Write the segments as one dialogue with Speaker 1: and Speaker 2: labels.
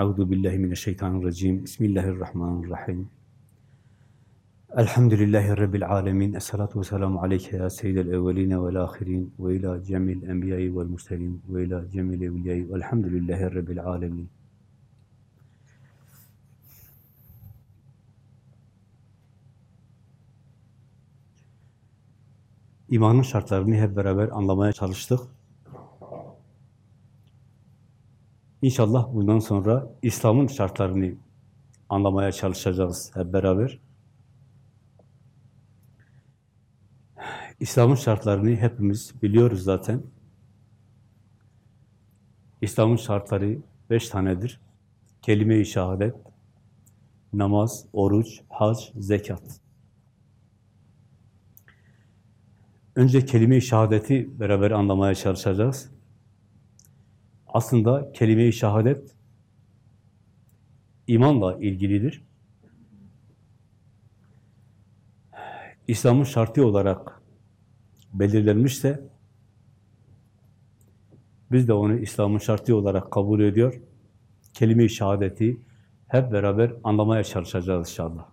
Speaker 1: Euzu billahi mineşşeytanirracim. Bismillahirrahmanirrahim. Elhamdülillahi rabbil alamin. Essalatu vesselamu aleyke ya seyyidel evvelin ve'l ahirin ve ila cemil enbiya'i ve'l murselin ve ila cemil evliya'i ve'lhamdülillahi rabbil alamin. İmanın şartlarını hep beraber anlamaya çalıştık. İnşallah bundan sonra İslam'ın şartlarını anlamaya çalışacağız hep beraber. İslam'ın şartlarını hepimiz biliyoruz zaten. İslam'ın şartları beş tanedir. Kelime-i şehadet, namaz, oruç, hac, zekat. Önce kelime-i şehadeti beraber anlamaya çalışacağız. Aslında kelime-i şehadet imanla ilgilidir. İslam'ın şartı olarak belirlenmişse biz de onu İslam'ın şartı olarak kabul ediyor. Kelime-i şehadeti hep beraber anlamaya çalışacağız inşallah.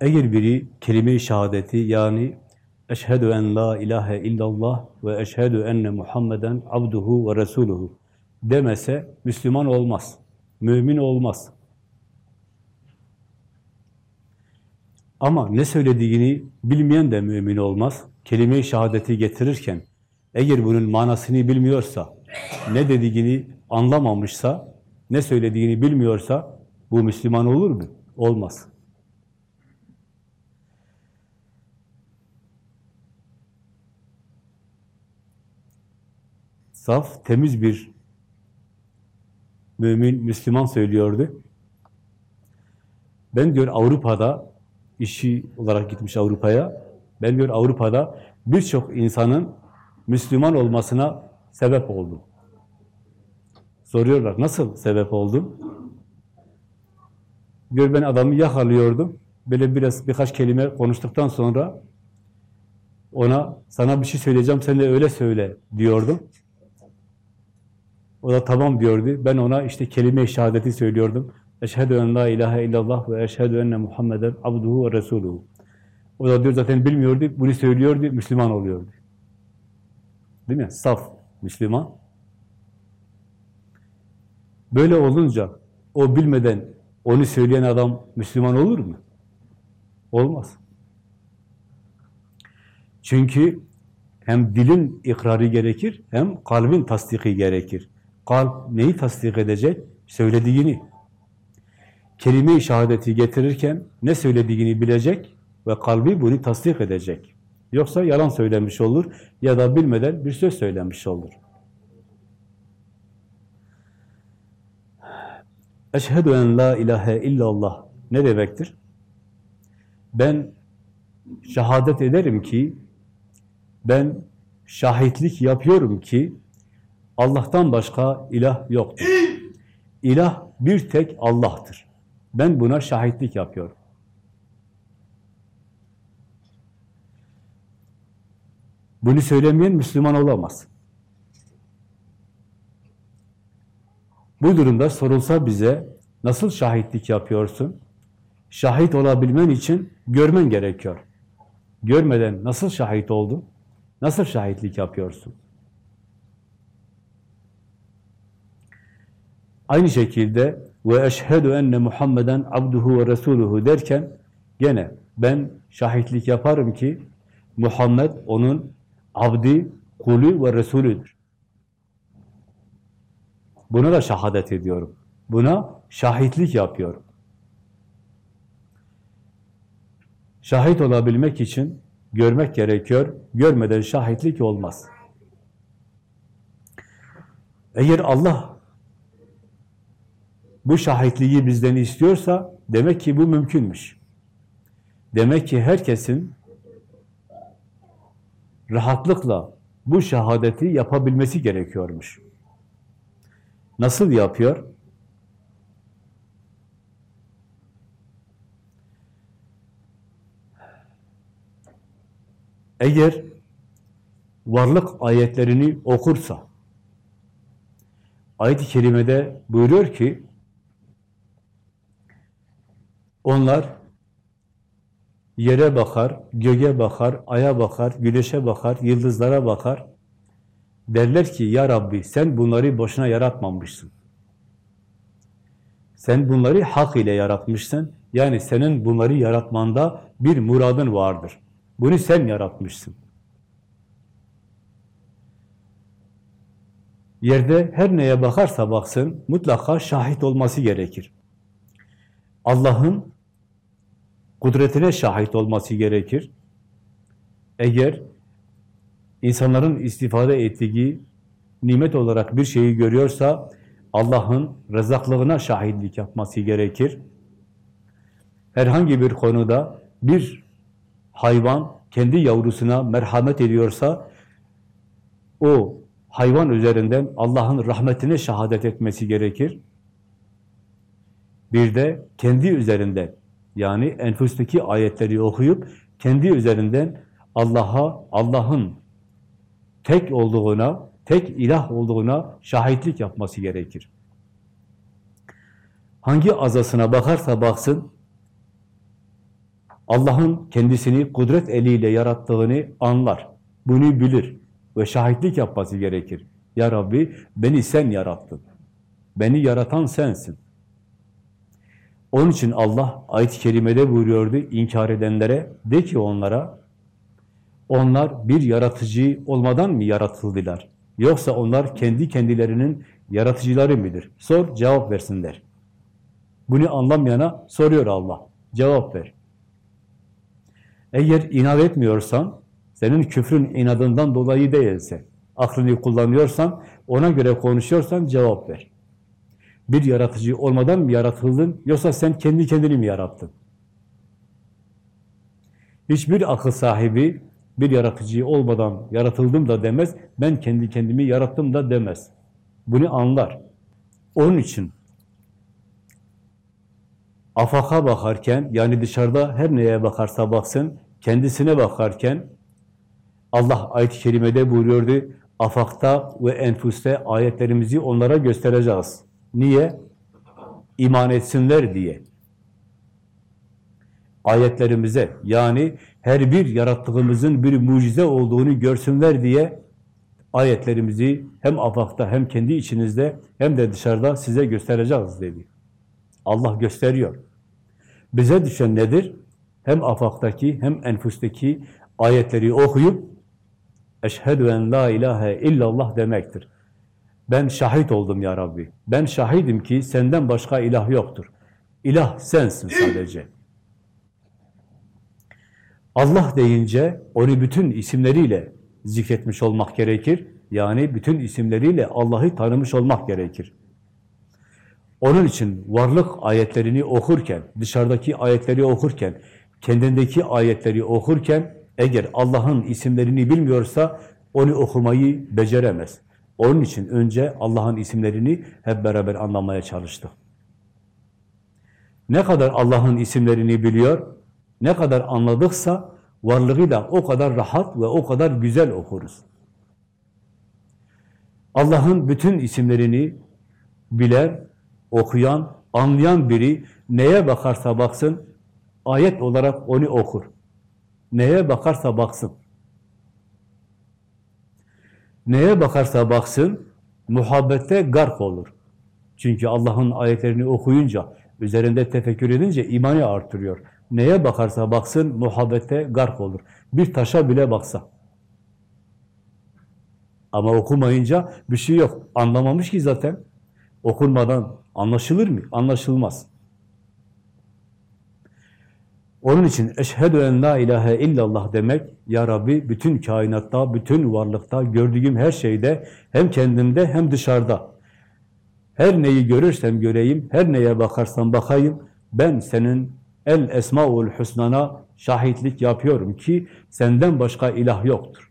Speaker 1: Eğer biri kelime-i şehadeti yani eşhedü en la ilahe illallah ve eşhedü enne Muhammeden abduhu ve resuluhu demese Müslüman olmaz, mümin olmaz. Ama ne söylediğini bilmeyen de mümin olmaz. Kelime-i şehadeti getirirken eğer bunun manasını bilmiyorsa, ne dediğini anlamamışsa, ne söylediğini bilmiyorsa bu Müslüman olur mu? Olmaz. Saf, temiz bir mümin, Müslüman söylüyordu. Ben diyor Avrupa'da, işi olarak gitmiş Avrupa'ya, ben diyor Avrupa'da birçok insanın Müslüman olmasına sebep oldum. Soruyorlar, nasıl sebep oldum? Diyor ben adamı yakalıyordum. Böyle biraz birkaç kelime konuştuktan sonra ona sana bir şey söyleyeceğim, sen de öyle söyle diyordum. O da tamam diyordu. Ben ona işte kelime-i şehadeti söylüyordum. Eşhedü en la ilahe illallah ve eşhedü enne Muhammeden abduhu ve resuluhu. O da diyor zaten bilmiyordu. Bunu söylüyordu, Müslüman oluyordu. Değil mi? Saf Müslüman. Böyle olunca o bilmeden onu söyleyen adam Müslüman olur mu? Olmaz. Çünkü hem dilin ikrarı gerekir, hem kalbin tasdiki gerekir. Kalp neyi tasdik edecek? Söylediğini. Kelime-i şehadeti getirirken ne söylediğini bilecek ve kalbi bunu tasdik edecek. Yoksa yalan söylemiş olur ya da bilmeden bir söz söylemiş olur. Eşhedü en la ilahe illallah ne demektir? Ben şehadet ederim ki, ben şahitlik yapıyorum ki, Allah'tan başka ilah yoktur. İlah bir tek Allah'tır. Ben buna şahitlik yapıyorum. Bunu söylemeyen Müslüman olamaz. Bu durumda sorulsa bize nasıl şahitlik yapıyorsun? Şahit olabilmen için görmen gerekiyor. Görmeden nasıl şahit oldun? Nasıl şahitlik yapıyorsun? Aynı şekilde ve eşhedü enne Muhammeden abduhu ve resuluhu derken gene ben şahitlik yaparım ki Muhammed onun abdi, kulü ve resulüdür. Buna da şahadet ediyorum. Buna şahitlik yapıyorum. Şahit olabilmek için görmek gerekiyor. Görmeden şahitlik olmaz. Eğer Allah bu şahitliği bizden istiyorsa demek ki bu mümkünmüş. Demek ki herkesin rahatlıkla bu şehadeti yapabilmesi gerekiyormuş. Nasıl yapıyor? Eğer varlık ayetlerini okursa, ayet-i kerimede buyuruyor ki onlar yere bakar, göğe bakar, aya bakar, güneşe bakar, yıldızlara bakar. Derler ki ya Rabbi sen bunları boşuna yaratmamışsın. Sen bunları hak ile yaratmışsın. Yani senin bunları yaratmanda bir muradın vardır. Bunu sen yaratmışsın. Yerde her neye bakarsa baksın mutlaka şahit olması gerekir. Allah'ın kudretine şahit olması gerekir. Eğer insanların istifade ettiği nimet olarak bir şeyi görüyorsa Allah'ın rezaklığına şahitlik yapması gerekir. Herhangi bir konuda bir hayvan kendi yavrusuna merhamet ediyorsa o hayvan üzerinden Allah'ın rahmetine şehadet etmesi gerekir. Bir de kendi üzerinden yani enfustaki ayetleri okuyup kendi üzerinden Allah'a, Allah'ın tek olduğuna, tek ilah olduğuna şahitlik yapması gerekir. Hangi azasına bakarsa baksın, Allah'ın kendisini kudret eliyle yarattığını anlar. Bunu bilir ve şahitlik yapması gerekir. Ya Rabbi beni sen yarattın. Beni yaratan sensin. Onun için Allah ayet-i kerimede buyuruyordu inkar edenlere, de ki onlara, onlar bir yaratıcı olmadan mı yaratıldılar? Yoksa onlar kendi kendilerinin yaratıcıları mıdır? Sor, cevap versinler. Bunu anlamayana soruyor Allah. Cevap ver. Eğer inat etmiyorsan, senin küfrün inadından dolayı değilse, aklını kullanıyorsan, ona göre konuşuyorsan cevap ver. Bir yaratıcı olmadan mı yaratıldın, yoksa sen kendi kendini mi yarattın? Hiçbir akıl sahibi bir yaratıcı olmadan yaratıldım da demez, ben kendi kendimi yarattım da demez. Bunu anlar. Onun için afaka bakarken, yani dışarıda her neye bakarsa baksın, kendisine bakarken, Allah ayet-i kerimede buyuruyordu, afakta ve enfuste ayetlerimizi onlara göstereceğiz. Niye? İman etsinler diye. Ayetlerimize, yani her bir yarattığımızın bir mucize olduğunu görsünler diye ayetlerimizi hem afakta hem kendi içinizde hem de dışarıda size göstereceğiz dedi. Allah gösteriyor. Bize düşen nedir? Hem afaktaki hem enfusteki ayetleri okuyup eşhedü en la ilahe illallah demektir. Ben şahit oldum ya Rabbi. Ben şahidim ki senden başka ilah yoktur. İlah sensin sadece. Allah deyince onu bütün isimleriyle zikretmiş olmak gerekir. Yani bütün isimleriyle Allah'ı tanımış olmak gerekir. Onun için varlık ayetlerini okurken, dışarıdaki ayetleri okurken, kendindeki ayetleri okurken eğer Allah'ın isimlerini bilmiyorsa onu okumayı beceremez. Onun için önce Allah'ın isimlerini hep beraber anlamaya çalıştık. Ne kadar Allah'ın isimlerini biliyor, ne kadar anladıksa varlığıyla o kadar rahat ve o kadar güzel okuruz. Allah'ın bütün isimlerini bilen, okuyan, anlayan biri neye bakarsa baksın, ayet olarak onu okur. Neye bakarsa baksın. Neye bakarsa baksın, muhabbette gark olur. Çünkü Allah'ın ayetlerini okuyunca, üzerinde tefekkür edince imanı artırıyor. Neye bakarsa baksın, muhabbette gark olur. Bir taşa bile baksa. Ama okumayınca bir şey yok. Anlamamış ki zaten. Okunmadan anlaşılır mı? Anlaşılmaz. Onun için eşhedü en la ilahe illallah demek, Ya Rabbi bütün kainatta, bütün varlıkta, gördüğüm her şeyde, hem kendimde hem dışarıda. Her neyi görürsem göreyim, her neye bakarsam bakayım, ben senin el esmaul husnana şahitlik yapıyorum ki senden başka ilah yoktur.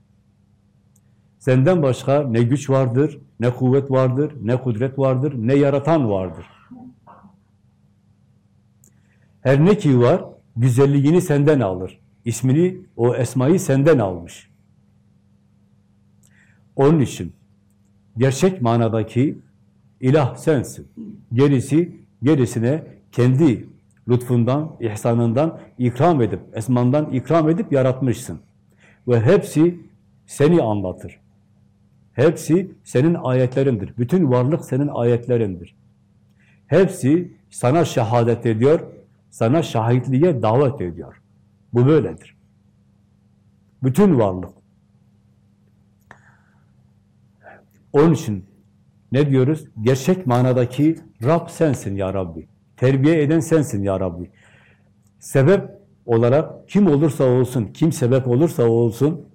Speaker 1: Senden başka ne güç vardır, ne kuvvet vardır, ne kudret vardır, ne yaratan vardır. Her ne ki var, güzelliğini senden alır. İsmini, o esmayı senden almış. Onun için gerçek manadaki İlah sensin. Gerisi, gerisine kendi lütfundan, ihsanından ikram edip, esmandan ikram edip yaratmışsın. Ve hepsi seni anlatır. Hepsi senin ayetlerindir. Bütün varlık senin ayetlerindir. Hepsi sana şehadet ediyor, sana şahitliğe davet ediyor. Bu böyledir. Bütün varlık. Onun için ne diyoruz? Gerçek manadaki Rab sensin ya Rabbi. Terbiye eden sensin ya Rabbi. Sebep olarak kim olursa olsun, kim sebep olursa olsun,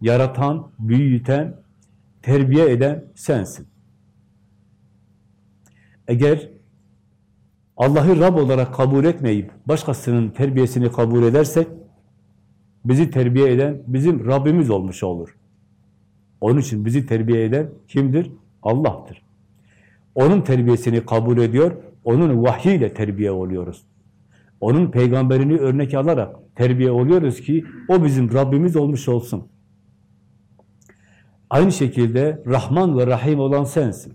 Speaker 1: yaratan, büyüten, terbiye eden sensin. Eğer Allah'ı Rab olarak kabul etmeyip başkasının terbiyesini kabul edersek, bizi terbiye eden bizim Rabbimiz olmuş olur. Onun için bizi terbiye eden kimdir? Allah'tır. Onun terbiyesini kabul ediyor, onun vahyiyle terbiye oluyoruz. Onun peygamberini örnek alarak terbiye oluyoruz ki o bizim Rabbimiz olmuş olsun. Aynı şekilde Rahman ve Rahim olan sensin.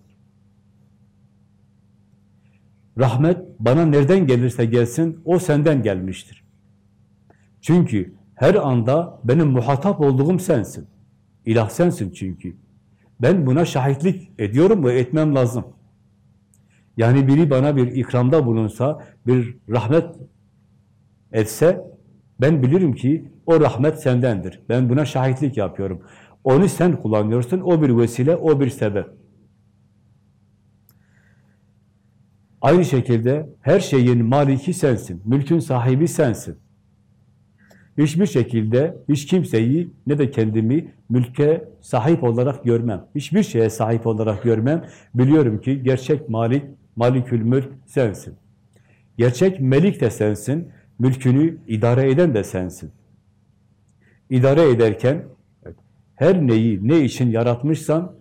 Speaker 1: Rahmet bana nereden gelirse gelsin o senden gelmiştir. Çünkü her anda benim muhatap olduğum sensin. İlah sensin çünkü. Ben buna şahitlik ediyorum ve etmem lazım. Yani biri bana bir ikramda bulunsa, bir rahmet etse, ben bilirim ki o rahmet sendendir. Ben buna şahitlik yapıyorum. Onu sen kullanıyorsun, o bir vesile, o bir sebep. Aynı şekilde her şeyin maliki sensin, mülkün sahibi sensin. Hiçbir şekilde hiç kimseyi ne de kendimi mülke sahip olarak görmem. Hiçbir şeye sahip olarak görmem. Biliyorum ki gerçek malik, malikül mülk sensin. Gerçek melik de sensin. Mülkünü idare eden de sensin. İdare ederken her neyi ne için yaratmışsan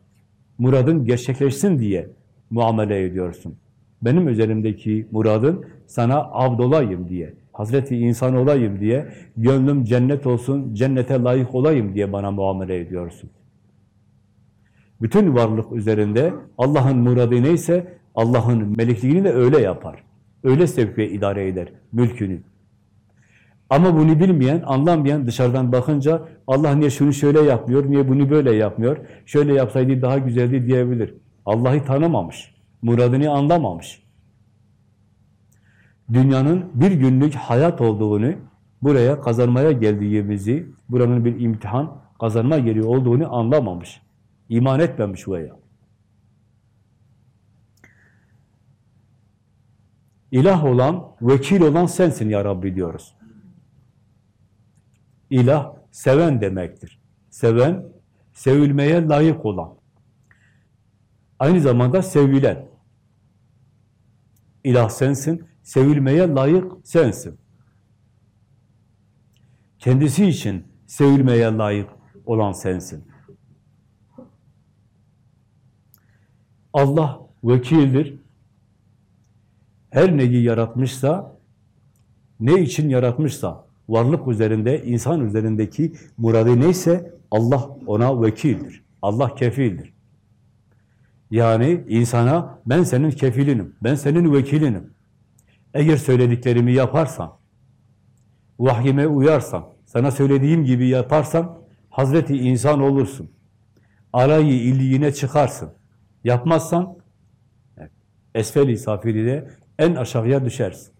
Speaker 1: muradın gerçekleşsin diye muamele ediyorsun. Benim üzerimdeki muradın sana abd olayım diye, Hazreti insan olayım diye, gönlüm cennet olsun, cennete layık olayım diye bana muamele ediyorsun. Bütün varlık üzerinde Allah'ın muradı neyse Allah'ın melikliğini de öyle yapar. Öyle sevk ve idare eder mülkünü. Ama bunu bilmeyen, anlamayan dışarıdan bakınca Allah niye şunu şöyle yapmıyor, niye bunu böyle yapmıyor, şöyle yapsaydı daha güzeldi diyebilir. Allah'ı tanımamış, muradını anlamamış. Dünyanın bir günlük hayat olduğunu, buraya kazanmaya geldiğimizi, buranın bir imtihan, kazanma yeri olduğunu anlamamış. İman etmemiş veya. İlah olan, vekil olan sensin ya Rabbi diyoruz. İlah, seven demektir. Seven, sevilmeye layık olan. Aynı zamanda sevilen. İlah sensin, sevilmeye layık sensin. Kendisi için sevilmeye layık olan sensin. Allah vekildir. Her neyi yaratmışsa, ne için yaratmışsa, varlık üzerinde, insan üzerindeki muradı neyse Allah ona vekildir. Allah kefildir. Yani insana ben senin kefilinim, ben senin vekilinim. Eğer söylediklerimi yaparsan, vahyime uyarsan, sana söylediğim gibi yaparsan Hazreti insan olursun. Alayı illiğine çıkarsın. Yapmazsan esfel-i safilide en aşağıya düşersin.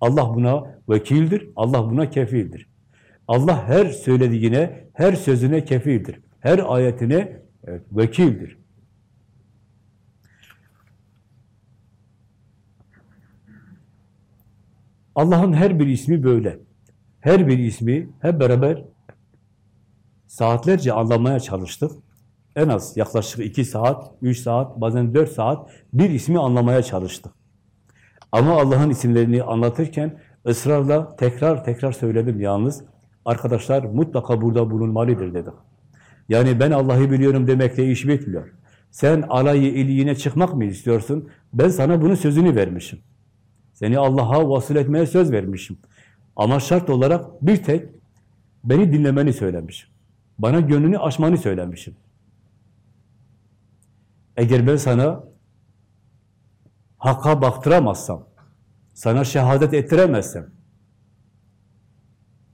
Speaker 1: Allah buna vekildir, Allah buna kefildir. Allah her söylediğine, her sözüne kefildir. Her ayetine evet, vekildir. Allah'ın her bir ismi böyle. Her bir ismi hep beraber saatlerce anlamaya çalıştık. En az yaklaşık iki saat, üç saat, bazen dört saat bir ismi anlamaya çalıştık. Ama Allah'ın isimlerini anlatırken ısrarla tekrar tekrar söyledim yalnız. Arkadaşlar mutlaka burada bulunmalıdır dedim. Yani ben Allah'ı biliyorum demekle iş bitmiyor. Sen alayı iliğine çıkmak mı istiyorsun? Ben sana bunun sözünü vermişim. Seni Allah'a vasıl etmeye söz vermişim. Ama şart olarak bir tek beni dinlemeni söylemişim. Bana gönlünü açmanı söylemişim. Eğer ben sana Hakka baktıramazsam, sana şehadet ettiremezsem,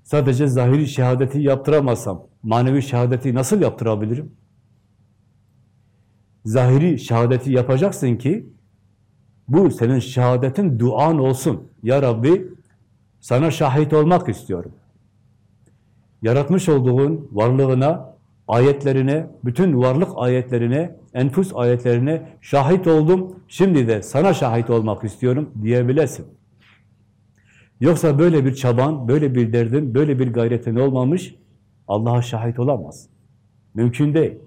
Speaker 1: sadece zahiri şehadeti yaptıramazsam, manevi şehadeti nasıl yaptırabilirim? Zahiri şehadeti yapacaksın ki, bu senin şehadetin duan olsun. Ya Rabbi, sana şahit olmak istiyorum. Yaratmış olduğun varlığına, ayetlerine, bütün varlık ayetlerine, enfus ayetlerine şahit oldum, şimdi de sana şahit olmak istiyorum diyebilesin. Yoksa böyle bir çaban, böyle bir derdin, böyle bir gayretin olmamış, Allah'a şahit olamaz. Mümkün değil.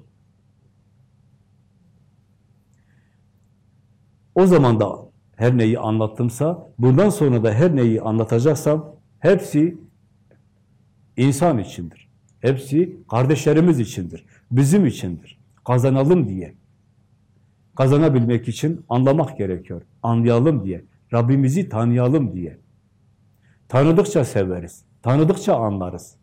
Speaker 1: O zaman da her neyi anlattımsa, bundan sonra da her neyi anlatacaksam, hepsi insan içindir. Hepsi kardeşlerimiz içindir. Bizim içindir. Kazanalım diye. Kazanabilmek için anlamak gerekiyor. Anlayalım diye. Rabbimizi tanıyalım diye. Tanıdıkça severiz. Tanıdıkça anlarız.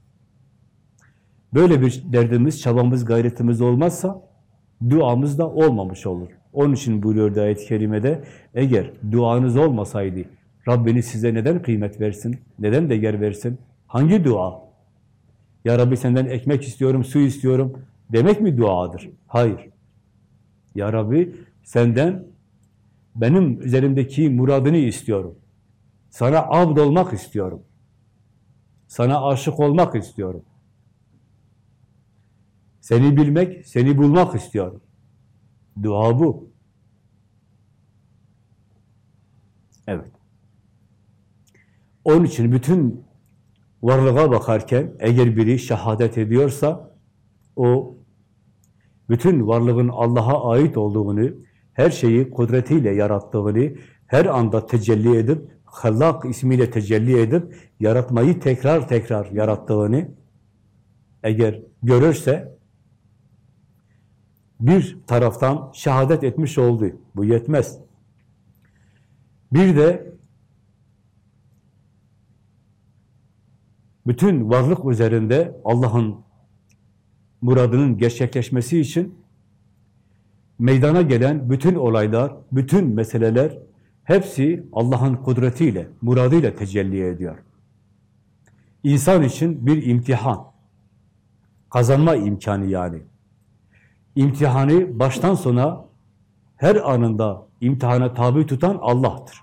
Speaker 1: Böyle bir derdimiz, çabamız, gayretimiz olmazsa duamız da olmamış olur. Onun için buyuruyor ayet-i kerimede, eğer duanız olmasaydı Rabbiniz size neden kıymet versin, neden değer versin? Hangi dua? Ya Rabbi senden ekmek istiyorum, su istiyorum demek mi duadır? Hayır. Ya Rabbi senden benim üzerimdeki muradını istiyorum. Sana abd olmak istiyorum. Sana aşık olmak istiyorum. Seni bilmek, seni bulmak istiyorum. Dua bu. Evet. Onun için bütün varlığa bakarken eğer biri şehadet ediyorsa o bütün varlığın Allah'a ait olduğunu, her şeyi kudretiyle yarattığını, her anda tecelli edip, Hallak ismiyle tecelli edip, yaratmayı tekrar tekrar yarattığını eğer görürse, bir taraftan şehadet etmiş oldu. Bu yetmez. Bir de bütün varlık üzerinde Allah'ın muradının gerçekleşmesi için meydana gelen bütün olaylar, bütün meseleler hepsi Allah'ın kudretiyle, muradıyla tecelli ediyor. İnsan için bir imtihan, kazanma imkanı yani. İmtihanı baştan sona her anında imtihana tabi tutan Allah'tır.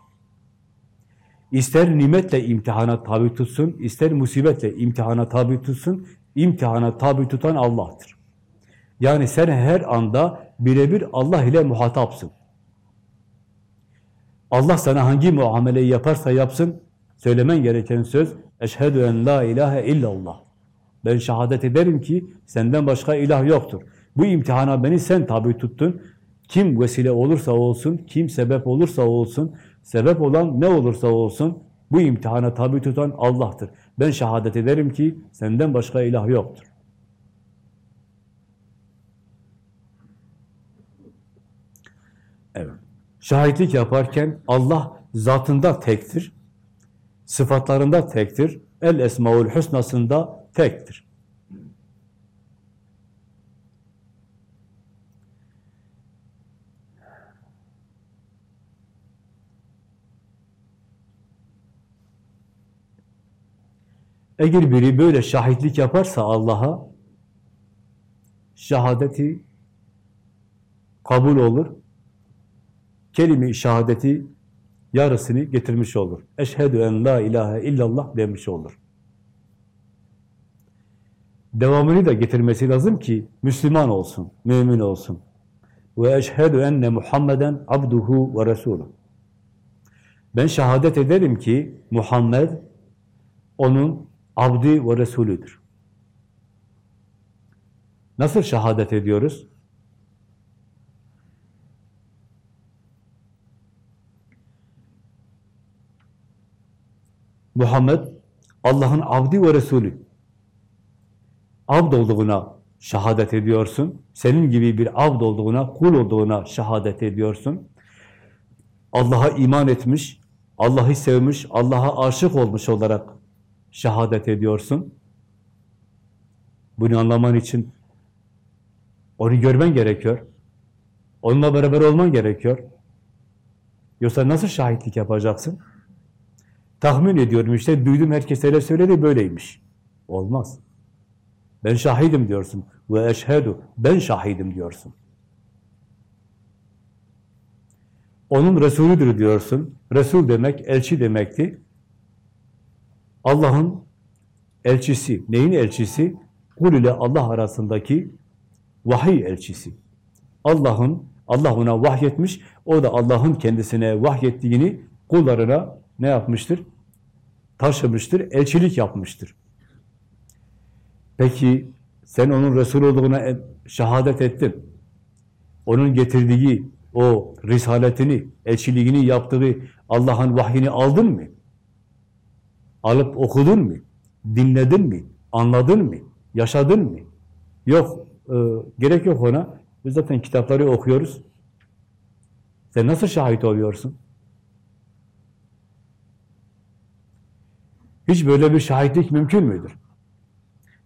Speaker 1: İster nimetle imtihana tabi tutsun, ister musibetle imtihana tabi tutsun, imtihana tabi tutan Allah'tır. Yani sen her anda birebir Allah ile muhatapsın. Allah sana hangi muameleyi yaparsa yapsın, söylemen gereken söz, eşhedü en la ilahe illallah. Ben şehadet ederim ki senden başka ilah yoktur. Bu imtihana beni sen tabi tuttun. Kim vesile olursa olsun, kim sebep olursa olsun, sebep olan ne olursa olsun, bu imtihana tabi tutan Allah'tır. Ben şehadet ederim ki senden başka ilah yoktur. Evet. Şahitlik yaparken Allah zatında tektir, sıfatlarında tektir, el esmaul husnasında tektir. Eğer biri böyle şahitlik yaparsa Allah'a şehadeti kabul olur. Kelime-i şehadeti yarısını getirmiş olur. Eşhedü en la ilahe illallah demiş olur. Devamını da getirmesi lazım ki Müslüman olsun, mümin olsun. Ve eşhedü enne Muhammeden abduhu ve resuluh. Ben şehadet ederim ki Muhammed onun abdi ve resulüdür. Nasıl şehadet ediyoruz? Muhammed Allah'ın abdi ve resulü. Abd olduğuna şehadet ediyorsun. Senin gibi bir abd olduğuna, kul olduğuna şehadet ediyorsun. Allah'a iman etmiş, Allah'ı sevmiş, Allah'a aşık olmuş olarak şehadet ediyorsun. Bunu anlaman için onu görmen gerekiyor. Onunla beraber olman gerekiyor. Yoksa nasıl şahitlik yapacaksın? Tahmin ediyorum işte, duydum herkes öyle söyledi, böyleymiş. Olmaz. Ben şahidim diyorsun. Ve eşhedü, ben şahidim diyorsun. Onun Resulüdür diyorsun. Resul demek, elçi demekti. Allah'ın elçisi. Neyin elçisi? Kul ile Allah arasındaki vahiy elçisi. Allah'ın, Allah ona vahyetmiş, o da Allah'ın kendisine vahyettiğini kullarına ne yapmıştır? Taşımıştır, elçilik yapmıştır. Peki sen onun Resul olduğuna şehadet ettin. Onun getirdiği o risaletini, elçiliğini yaptığı Allah'ın vahyini aldın mı? Alıp okudun mu? Dinledin mi? Anladın mı? Yaşadın mı? Yok, e, gerek yok ona. Biz zaten kitapları okuyoruz. Sen nasıl şahit oluyorsun? Hiç böyle bir şahitlik mümkün müdür?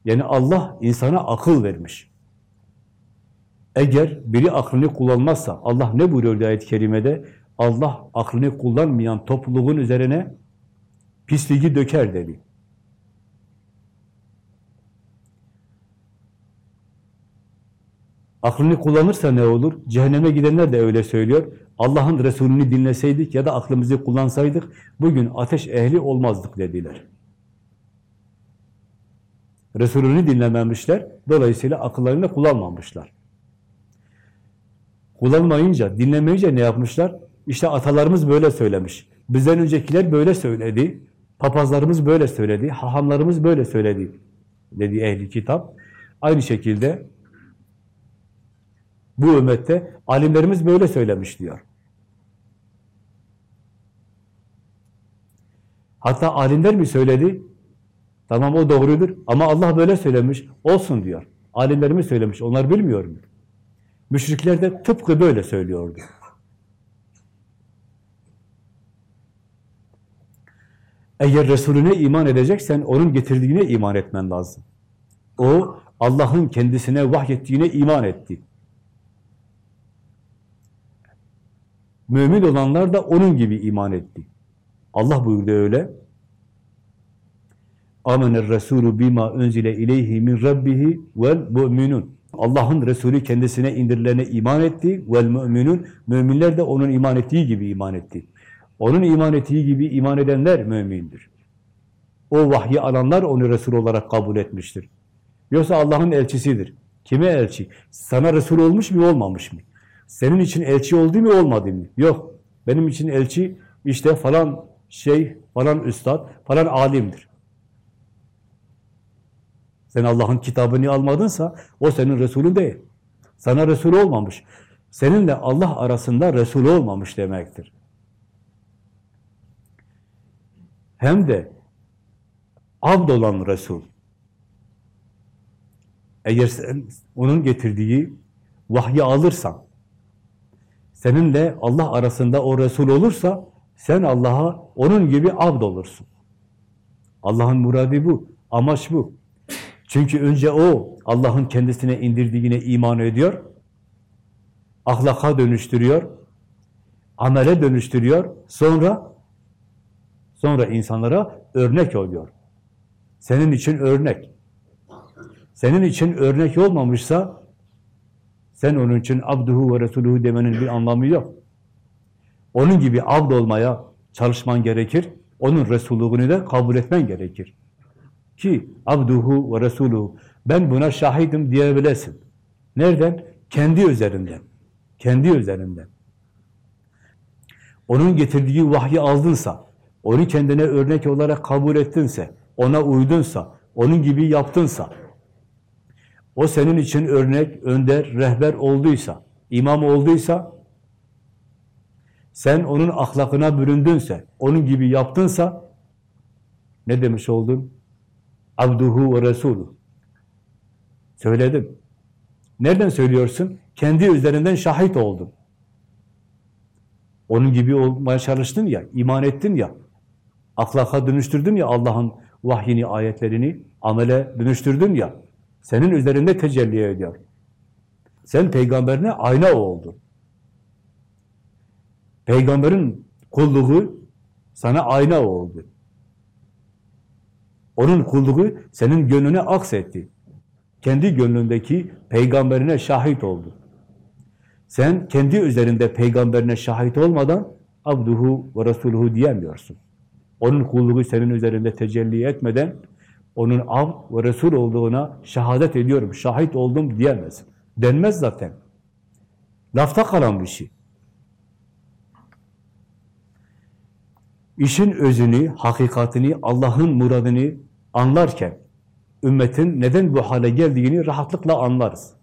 Speaker 1: Yani Allah insana akıl vermiş. Eğer biri aklını kullanmazsa, Allah ne buyuruyor ayet-i kerimede? Allah aklını kullanmayan topluluğun üzerine pisliği döker dedi. Aklını kullanırsa ne olur? Cehenneme gidenler de öyle söylüyor. Allah'ın Resulünü dinleseydik ya da aklımızı kullansaydık bugün ateş ehli olmazdık dediler. Resulünü dinlememişler, dolayısıyla akıllarını kullanmamışlar. Kullanmayınca, dinlemeyince ne yapmışlar? İşte atalarımız böyle söylemiş. Bizden öncekiler böyle söyledi. Papazlarımız böyle söyledi. Hahamlarımız böyle söyledi. Dedi ehli kitap. Aynı şekilde bu ümmette alimlerimiz böyle söylemiş diyor. Hatta alimler mi söyledi? Tamam o doğrudur ama Allah böyle söylemiş. Olsun diyor. Alimlerimiz söylemiş. Onlar bilmiyor mu? Müşrikler de tıpkı böyle söylüyordu. Eğer Resulüne iman edeceksen onun getirdiğine iman etmen lazım. O Allah'ın kendisine vahyettiğine iman etti. Mümin olanlar da onun gibi iman etti. Allah buyurdu öyle. Amener Resulü bima unzile ileyhi min rabbihi vel mu'minun. Allah'ın Resulü kendisine indirilene iman etti. Vel müminun. Müminler de onun iman ettiği gibi iman etti. Onun iman ettiği gibi iman edenler mümindir. O vahyi alanlar onu Resul olarak kabul etmiştir. Yoksa Allah'ın elçisidir. Kime elçi? Sana Resul olmuş mu olmamış mı? Senin için elçi oldu mu olmadı mı? Yok. Benim için elçi işte falan şey, falan üstad, falan alimdir. Sen Allah'ın kitabını almadınsa o senin Resulün değil. Sana Resul olmamış. Seninle Allah arasında Resul olmamış demektir. Hem de abd olan Resul. Eğer sen onun getirdiği vahyi alırsan, seninle Allah arasında o Resul olursa, sen Allah'a onun gibi abd olursun. Allah'ın muradı bu, amaç bu. Çünkü önce o Allah'ın kendisine indirdiğine iman ediyor, ahlaka dönüştürüyor, amele dönüştürüyor, sonra sonra insanlara örnek oluyor. Senin için örnek. Senin için örnek olmamışsa sen onun için abduhu ve resuluhu demenin bir anlamı yok. Onun gibi abd olmaya çalışman gerekir. Onun Resulluğunu da kabul etmen gerekir. Ki abduhu ve resuluhu ben buna şahidim diyebilesin. Nereden? Kendi üzerinden. Kendi üzerinden. Onun getirdiği vahyi aldınsa, onu kendine örnek olarak kabul ettinse, ona uydunsa, onun gibi yaptınsa, o senin için örnek, önder, rehber olduysa, imam olduysa, sen onun ahlakına büründünse, onun gibi yaptınsa, ne demiş oldun? Abduhu ve Resulü. Söyledim. Nereden söylüyorsun? Kendi üzerinden şahit oldun. Onun gibi olmaya çalıştın ya, iman ettin ya, ahlaka dönüştürdün ya Allah'ın vahyini, ayetlerini, amele dönüştürdün ya, senin üzerinde tecelli ediyor. Sen peygamberine ayna oldun. Peygamberin kulluğu sana ayna oldu. Onun kulluğu senin gönlüne aksetti. Kendi gönlündeki peygamberine şahit oldu. Sen kendi üzerinde peygamberine şahit olmadan abduhu ve resuluhu diyemiyorsun. Onun kulluğu senin üzerinde tecelli etmeden onun ab ve resul olduğuna şehadet ediyorum, şahit oldum diyemez. Denmez zaten. Lafta kalan bir şey. İşin özünü, hakikatini, Allah'ın muradını anlarken ümmetin neden bu hale geldiğini rahatlıkla anlarız.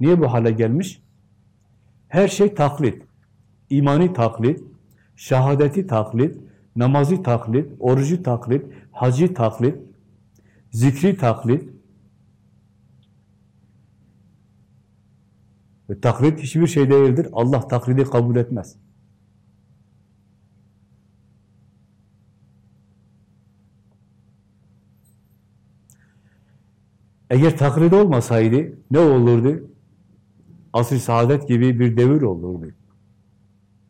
Speaker 1: Niye bu hale gelmiş? Her şey taklit. İmani taklit, şehadeti taklit, namazı taklit, orucu taklit, hacı taklit, zikri taklit. Ve taklit hiçbir şey değildir. Allah taklidi kabul etmez. Eğer taklit olmasaydı ne olurdu? Asr-ı saadet gibi bir devir olurdu.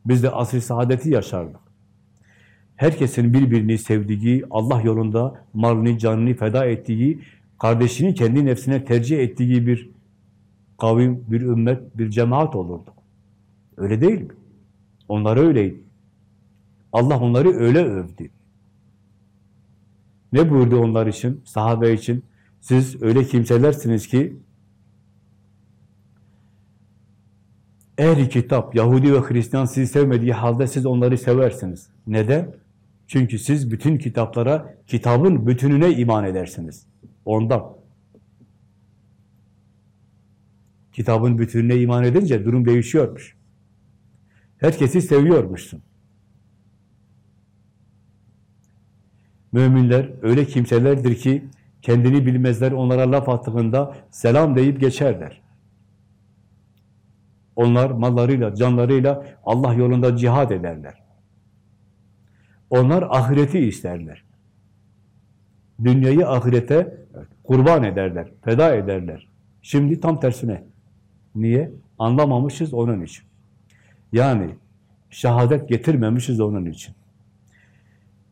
Speaker 1: Biz de asr-ı saadeti yaşardık. Herkesin birbirini sevdiği, Allah yolunda malını, canını feda ettiği, kardeşini kendi nefsine tercih ettiği bir kavim, bir ümmet, bir cemaat olurdu. Öyle değil mi? Onlar öyleydi. Allah onları öyle övdü. Ne buyurdu onlar için, sahabe için? Siz öyle kimselersiniz ki ehli kitap, Yahudi ve Hristiyan sizi sevmediği halde siz onları seversiniz. Neden? Çünkü siz bütün kitaplara, kitabın bütününe iman edersiniz. Ondan. Kitabın bütününe iman edince durum değişiyormuş. Herkesi seviyormuşsun. Müminler öyle kimselerdir ki kendini bilmezler, onlara laf attığında selam deyip geçerler. Onlar mallarıyla, canlarıyla Allah yolunda cihad ederler. Onlar ahireti isterler. Dünyayı ahirete kurban ederler, feda ederler. Şimdi tam tersine. Niye? Anlamamışız onun için. Yani şehadet getirmemişiz onun için.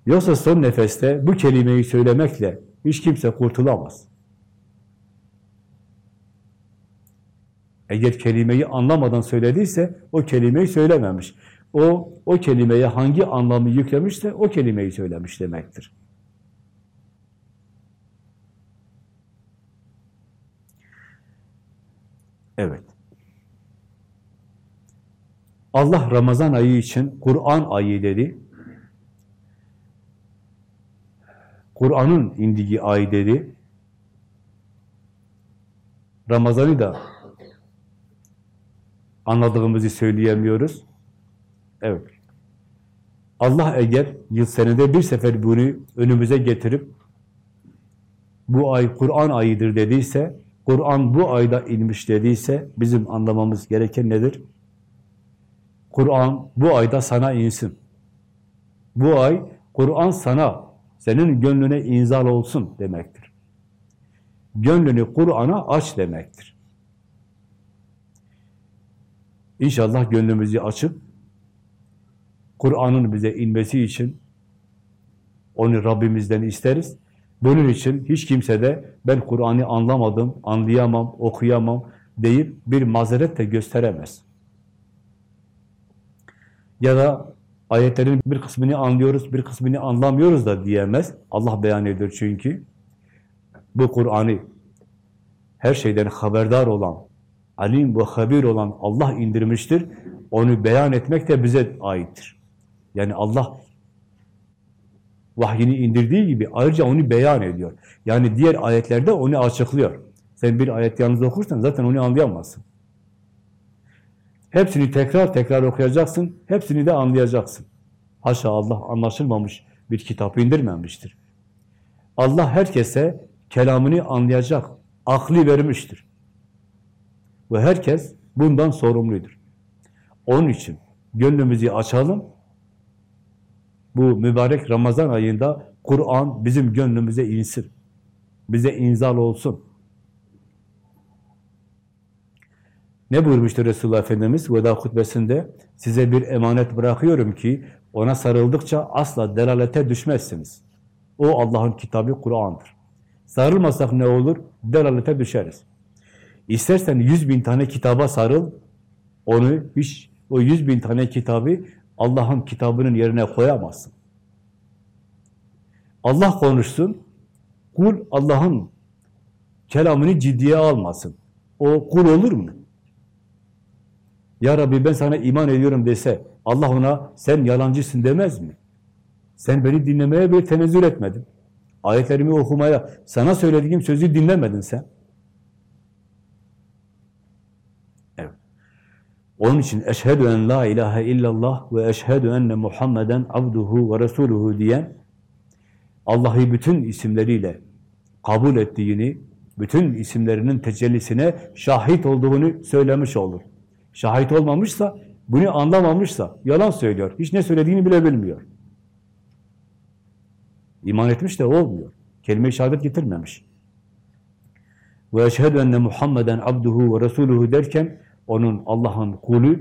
Speaker 1: Yoksa son nefeste bu kelimeyi söylemekle hiç kimse kurtulamaz. Eğer kelimeyi anlamadan söylediyse o kelimeyi söylememiş. O, o kelimeye hangi anlamı yüklemişse o kelimeyi söylemiş demektir. Evet. Allah Ramazan ayı için Kur'an ayı dedi. Kur'an'ın indiği ay dedi. Ramazan'ı da anladığımızı söyleyemiyoruz. Evet. Allah eğer yıl senede bir sefer bunu önümüze getirip bu ay Kur'an ayıdır dediyse, Kur'an bu ayda inmiş dediyse bizim anlamamız gereken nedir? Kur'an bu ayda sana insin. Bu ay Kur'an sana, senin gönlüne inzal olsun demektir. Gönlünü Kur'an'a aç demektir. İnşallah gönlümüzü açıp Kur'an'ın bize inmesi için onu Rabbimizden isteriz. Bunun için hiç kimse de ben Kur'an'ı anlamadım, anlayamam, okuyamam deyip bir mazeret de gösteremez. Ya da ayetlerin bir kısmını anlıyoruz, bir kısmını anlamıyoruz da diyemez. Allah beyan ediyor çünkü. Bu Kur'an'ı her şeyden haberdar olan, alim ve habir olan Allah indirmiştir. Onu beyan etmek de bize aittir. Yani Allah vahyini indirdiği gibi ayrıca onu beyan ediyor. Yani diğer ayetlerde onu açıklıyor. Sen bir ayet yalnız okursan zaten onu anlayamazsın. Hepsini tekrar tekrar okuyacaksın, hepsini de anlayacaksın. Haşa Allah anlaşılmamış bir kitap indirmemiştir. Allah herkese kelamını anlayacak, akli vermiştir. Ve herkes bundan sorumludur. Onun için gönlümüzü açalım, bu mübarek Ramazan ayında Kur'an bizim gönlümüze insin. Bize inzal olsun. Ne buyurmuştu Resulullah Efendimiz veda hutbesinde? Size bir emanet bırakıyorum ki ona sarıldıkça asla delalete düşmezsiniz. O Allah'ın kitabı Kur'an'dır. Sarılmasak ne olur? Delalete düşeriz. İstersen yüz bin tane kitaba sarıl, onu hiç, o yüz bin tane kitabı Allah'ın kitabının yerine koyamazsın. Allah konuşsun, kul Allah'ın kelamını ciddiye almasın. O kul olur mu? Ya Rabbi ben sana iman ediyorum dese, Allah ona sen yalancısın demez mi? Sen beni dinlemeye bir tenezzül etmedin. Ayetlerimi okumaya, sana söylediğim sözü dinlemedin sen. Onun için eşhedü en la ilahe illallah ve eşhedü enne Muhammeden abduhu ve resuluhu diyen Allah'ı bütün isimleriyle kabul ettiğini, bütün isimlerinin tecellisine şahit olduğunu söylemiş olur. Şahit olmamışsa, bunu anlamamışsa yalan söylüyor. Hiç ne söylediğini bile bilmiyor. İman etmiş de olmuyor. Kelime-i şehadet getirmemiş. Ve eşhedü enne Muhammeden abduhu ve resuluhu derken onun Allah'ın kulu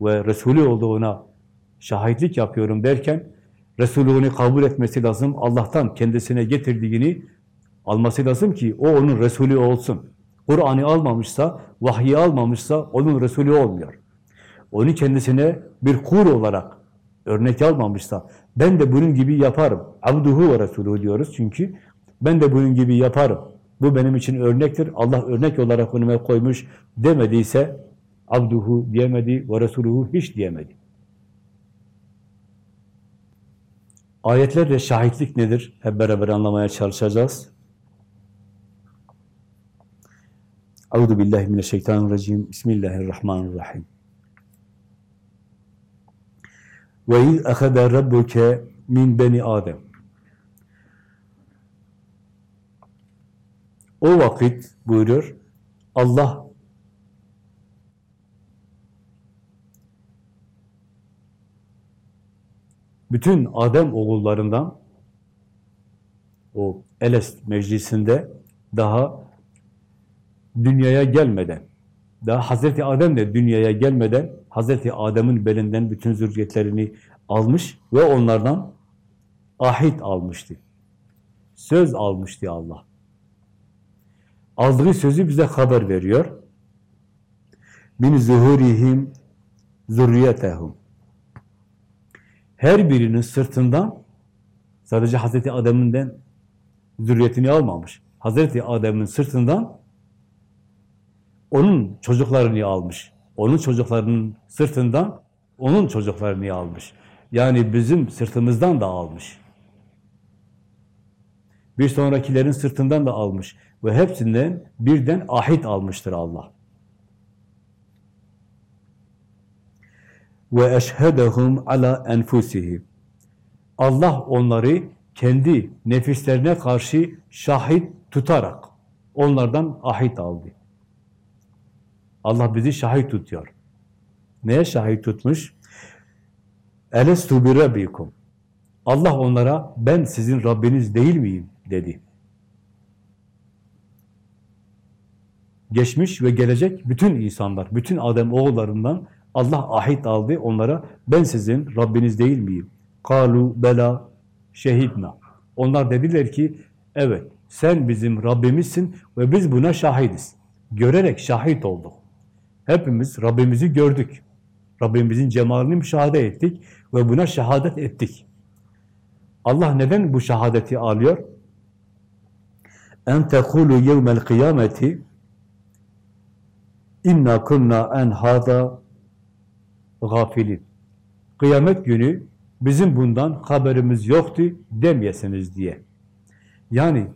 Speaker 1: ve Resulü olduğuna şahitlik yapıyorum derken Resulü'nü kabul etmesi lazım. Allah'tan kendisine getirdiğini alması lazım ki o onun Resulü olsun. Kur'an'ı almamışsa, vahyi almamışsa onun Resulü olmuyor. Onu kendisine bir kur olarak örnek almamışsa, ben de bunun gibi yaparım. Abduhu ve Resulü diyoruz çünkü ben de bunun gibi yaparım. Bu benim için örnektir. Allah örnek olarak önüme koymuş demediyse abduhu diyemedi ve Resuluhu hiç diyemedi. Ayetlerle şahitlik nedir? Hep beraber anlamaya çalışacağız. Euzu billahi mineşşeytanirracim. Bismillahirrahmanirrahim. Ve iz ahada rabbuke min beni Adem. O vakit buyuruyor Allah bütün Adem oğullarından o Elest meclisinde daha dünyaya gelmeden, daha Hazreti Adem de dünyaya gelmeden Hazreti Adem'in belinden bütün zürriyetlerini almış ve onlardan ahit almıştı. Söz almıştı Allah. Aldığı sözü bize haber veriyor. Min zuhurihim zürriyetehum. Her birinin sırtından sadece Hazreti Adem'inden zürriyetini almamış. Hazreti Adem'in sırtından onun çocuklarını almış. Onun çocuklarının sırtından onun çocuklarını almış. Yani bizim sırtımızdan da almış. Bir sonrakilerin sırtından da almış. Ve hepsinden birden ahit almıştır Allah. Ve eşhedehum ala enfusihim. Allah onları kendi nefislerine karşı şahit tutarak onlardan ahit aldı. Allah bizi şahit tutuyor. Neye şahit tutmuş? Elestu bi rabbikum. Allah onlara ben sizin Rabbiniz değil miyim dedi. Geçmiş ve gelecek bütün insanlar, bütün Adem oğullarından Allah ahit aldı onlara ben sizin Rabbiniz değil miyim? Kalu bela şehidna. Onlar dediler ki evet sen bizim Rabbimizsin ve biz buna şahidiz. Görerek şahit olduk. Hepimiz Rabbimizi gördük. Rabbimizin cemalini müşahede ettik ve buna şehadet ettik. Allah neden bu şehadeti alıyor? En tekulu yevmel kıyameti inna kunna en hada gafilin. Kıyamet günü bizim bundan haberimiz yoktu demyesiniz diye. Yani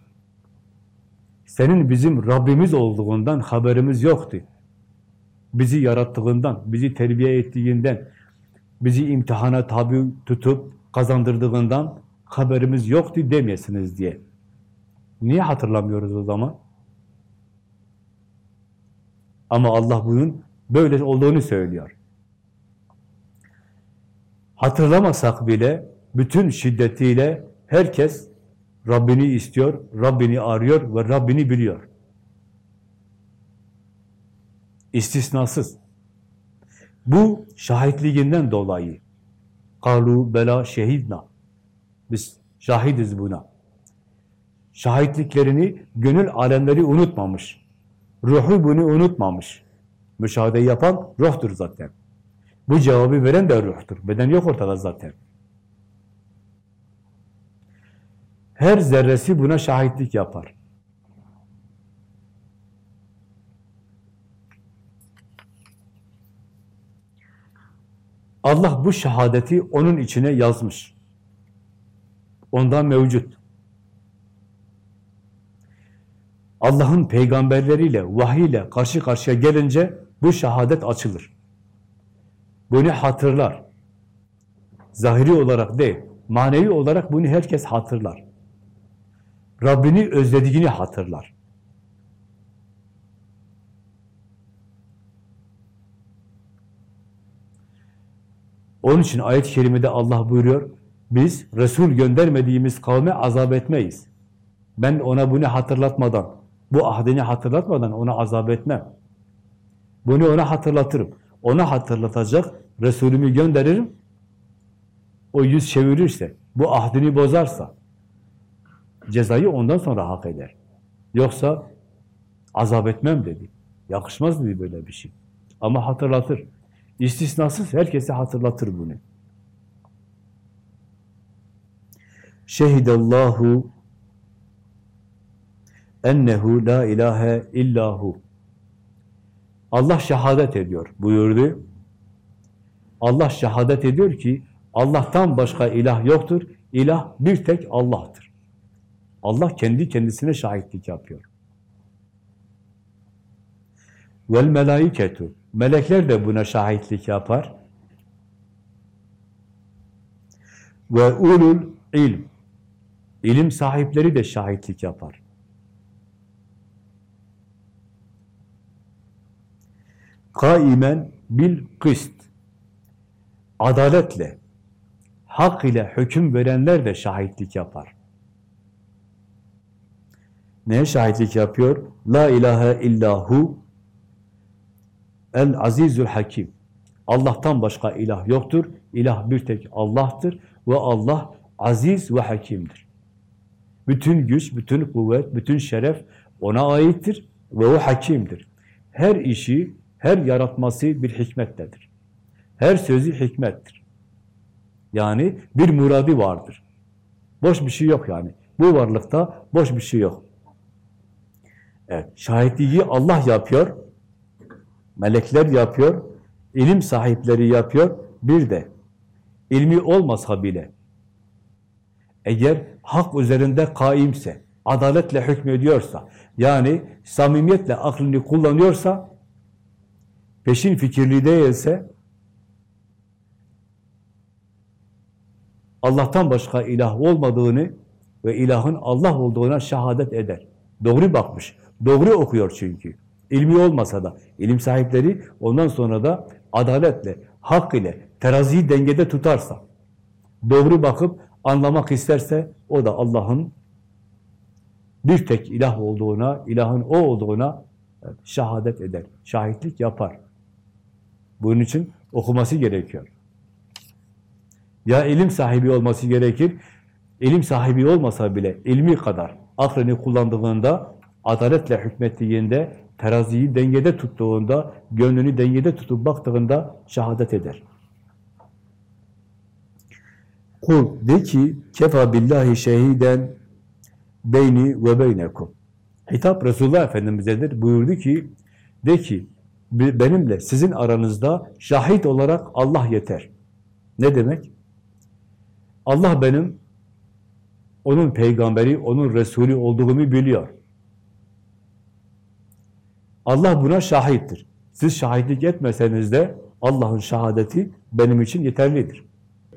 Speaker 1: senin bizim Rabbimiz olduğundan haberimiz yoktu bizi yarattığından, bizi terbiye ettiğinden, bizi imtihana tabi tutup kazandırdığından haberimiz yoktu demeyesiniz diye. Niye hatırlamıyoruz o zaman? Ama Allah bunun böyle olduğunu söylüyor. Hatırlamasak bile bütün şiddetiyle herkes Rabbini istiyor, Rabbini arıyor ve Rabbini biliyor. istisnasız. Bu şahitliğinden dolayı. Kalu bela şehidna. Biz şahidiz buna. Şahitliklerini, gönül alemleri unutmamış. Ruhu bunu unutmamış. Müşahede yapan ruhtur zaten. Bu cevabı veren de ruhtur. Beden yok ortada zaten. Her zerresi buna şahitlik yapar. Allah bu şehadeti onun içine yazmış. Ondan mevcut. Allah'ın peygamberleriyle, vahiyle karşı karşıya gelince bu şehadet açılır. Bunu hatırlar. Zahiri olarak değil, manevi olarak bunu herkes hatırlar. Rabbini özlediğini hatırlar. Onun için ayet-i kerimede Allah buyuruyor, biz Resul göndermediğimiz kavme azap etmeyiz. Ben ona bunu hatırlatmadan, bu ahdini hatırlatmadan ona azap etmem. Bunu ona hatırlatırım. Ona hatırlatacak Resulümü gönderirim. O yüz çevirirse, bu ahdini bozarsa, cezayı ondan sonra hak eder. Yoksa azap etmem dedi. Yakışmaz dedi böyle bir şey. Ama hatırlatır. İstisnasız herkese hatırlatır bunu. Şehidallahu ennehu la ilahe illahu. Allah şehadet ediyor buyurdu. Allah şehadet ediyor ki Allah'tan başka ilah yoktur. İlah bir tek Allah'tır. Allah kendi kendisine şahitlik yapıyor. Vel melaiketu. Melekler de buna şahitlik yapar. Ve ulul ilm. İlim sahipleri de şahitlik yapar. Kaimen bil kıst. Adaletle, hak ile hüküm verenler de şahitlik yapar. Neye şahitlik yapıyor? La ilahe illahu el azizül hakim. Allah'tan başka ilah yoktur. İlah bir tek Allah'tır ve Allah aziz ve hakimdir. Bütün güç, bütün kuvvet, bütün şeref ona aittir ve o hakimdir. Her işi, her yaratması bir hikmettedir. Her sözü hikmettir. Yani bir muradi vardır. Boş bir şey yok yani. Bu varlıkta boş bir şey yok. Evet, şahitliği Allah yapıyor, melekler yapıyor, ilim sahipleri yapıyor, bir de ilmi olmasa bile eğer hak üzerinde kaimse, adaletle hükmediyorsa, yani samimiyetle aklını kullanıyorsa, peşin fikirli değilse, Allah'tan başka ilah olmadığını ve ilahın Allah olduğuna şehadet eder. Doğru bakmış, doğru okuyor çünkü. İlmi olmasa da, ilim sahipleri ondan sonra da adaletle, hak ile, teraziyi dengede tutarsa, doğru bakıp anlamak isterse, o da Allah'ın bir tek ilah olduğuna, ilahın o olduğuna şehadet eder, şahitlik yapar. Bunun için okuması gerekiyor. Ya ilim sahibi olması gerekir, ilim sahibi olmasa bile ilmi kadar aklını kullandığında, adaletle hükmettiğinde, teraziyi dengede tuttuğunda, gönlünü dengede tutup baktığında şehadet eder. Kul de ki kefa billahi şehiden beyni ve beynekum. Hitap Resulullah Efendimiz'edir. Buyurdu ki de ki benimle sizin aranızda şahit olarak Allah yeter. Ne demek? Allah benim onun peygamberi, onun Resulü olduğumu biliyor. Allah buna şahittir. Siz şahitlik etmeseniz de Allah'ın şahadeti benim için yeterlidir.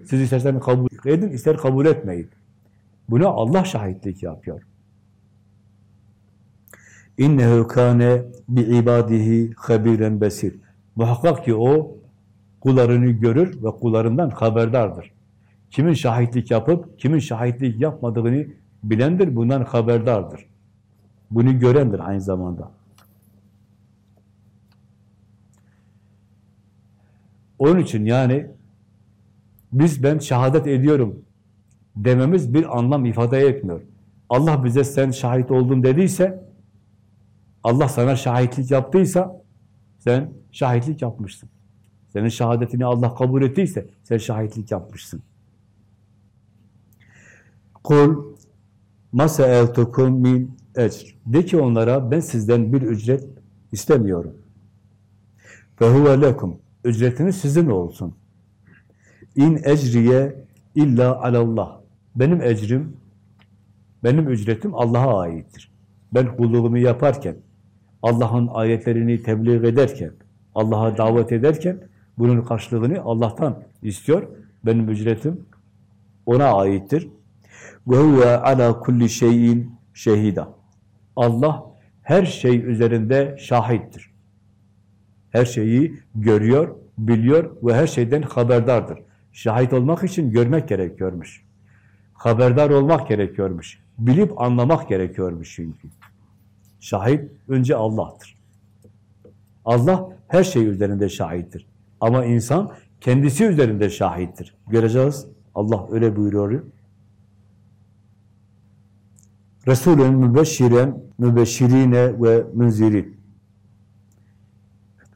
Speaker 1: Siz isterseniz kabul edin, ister kabul etmeyin. Buna Allah şahitlik yapıyor. İnnehu kâne bi ibadihi habiren besir. Muhakkak ki o kullarını görür ve kullarından haberdardır. Kimin şahitlik yapıp kimin şahitlik yapmadığını bilendir, bundan haberdardır. Bunu görendir aynı zamanda. Onun için yani biz ben şehadet ediyorum dememiz bir anlam ifade etmiyor. Allah bize sen şahit oldun dediyse, Allah sana şahitlik yaptıysa, sen şahitlik yapmışsın. Senin şehadetini Allah kabul ettiyse, sen şahitlik yapmışsın. Kul ma se'eltukum min ecr. De ki onlara ben sizden bir ücret istemiyorum. Fe huve lekum. Ücretiniz sizin olsun. İn ecriye illa alallah. Benim ecrim, benim ücretim Allah'a aittir. Ben kulluğumu yaparken, Allah'ın ayetlerini tebliğ ederken, Allah'a davet ederken bunun karşılığını Allah'tan istiyor. Benim ücretim ona aittir. Ve ala kulli şeyin şehida. Allah her şey üzerinde şahittir. Her şeyi görüyor, biliyor ve her şeyden haberdardır. Şahit olmak için görmek gerekiyormuş. Haberdar olmak gerekiyormuş. Bilip anlamak gerekiyormuş çünkü. Şahit önce Allah'tır. Allah her şey üzerinde şahittir. Ama insan kendisi üzerinde şahittir. Göreceğiz. Allah öyle buyuruyor. Resulün mübeşşiren, mübeşşirine ve münzirin.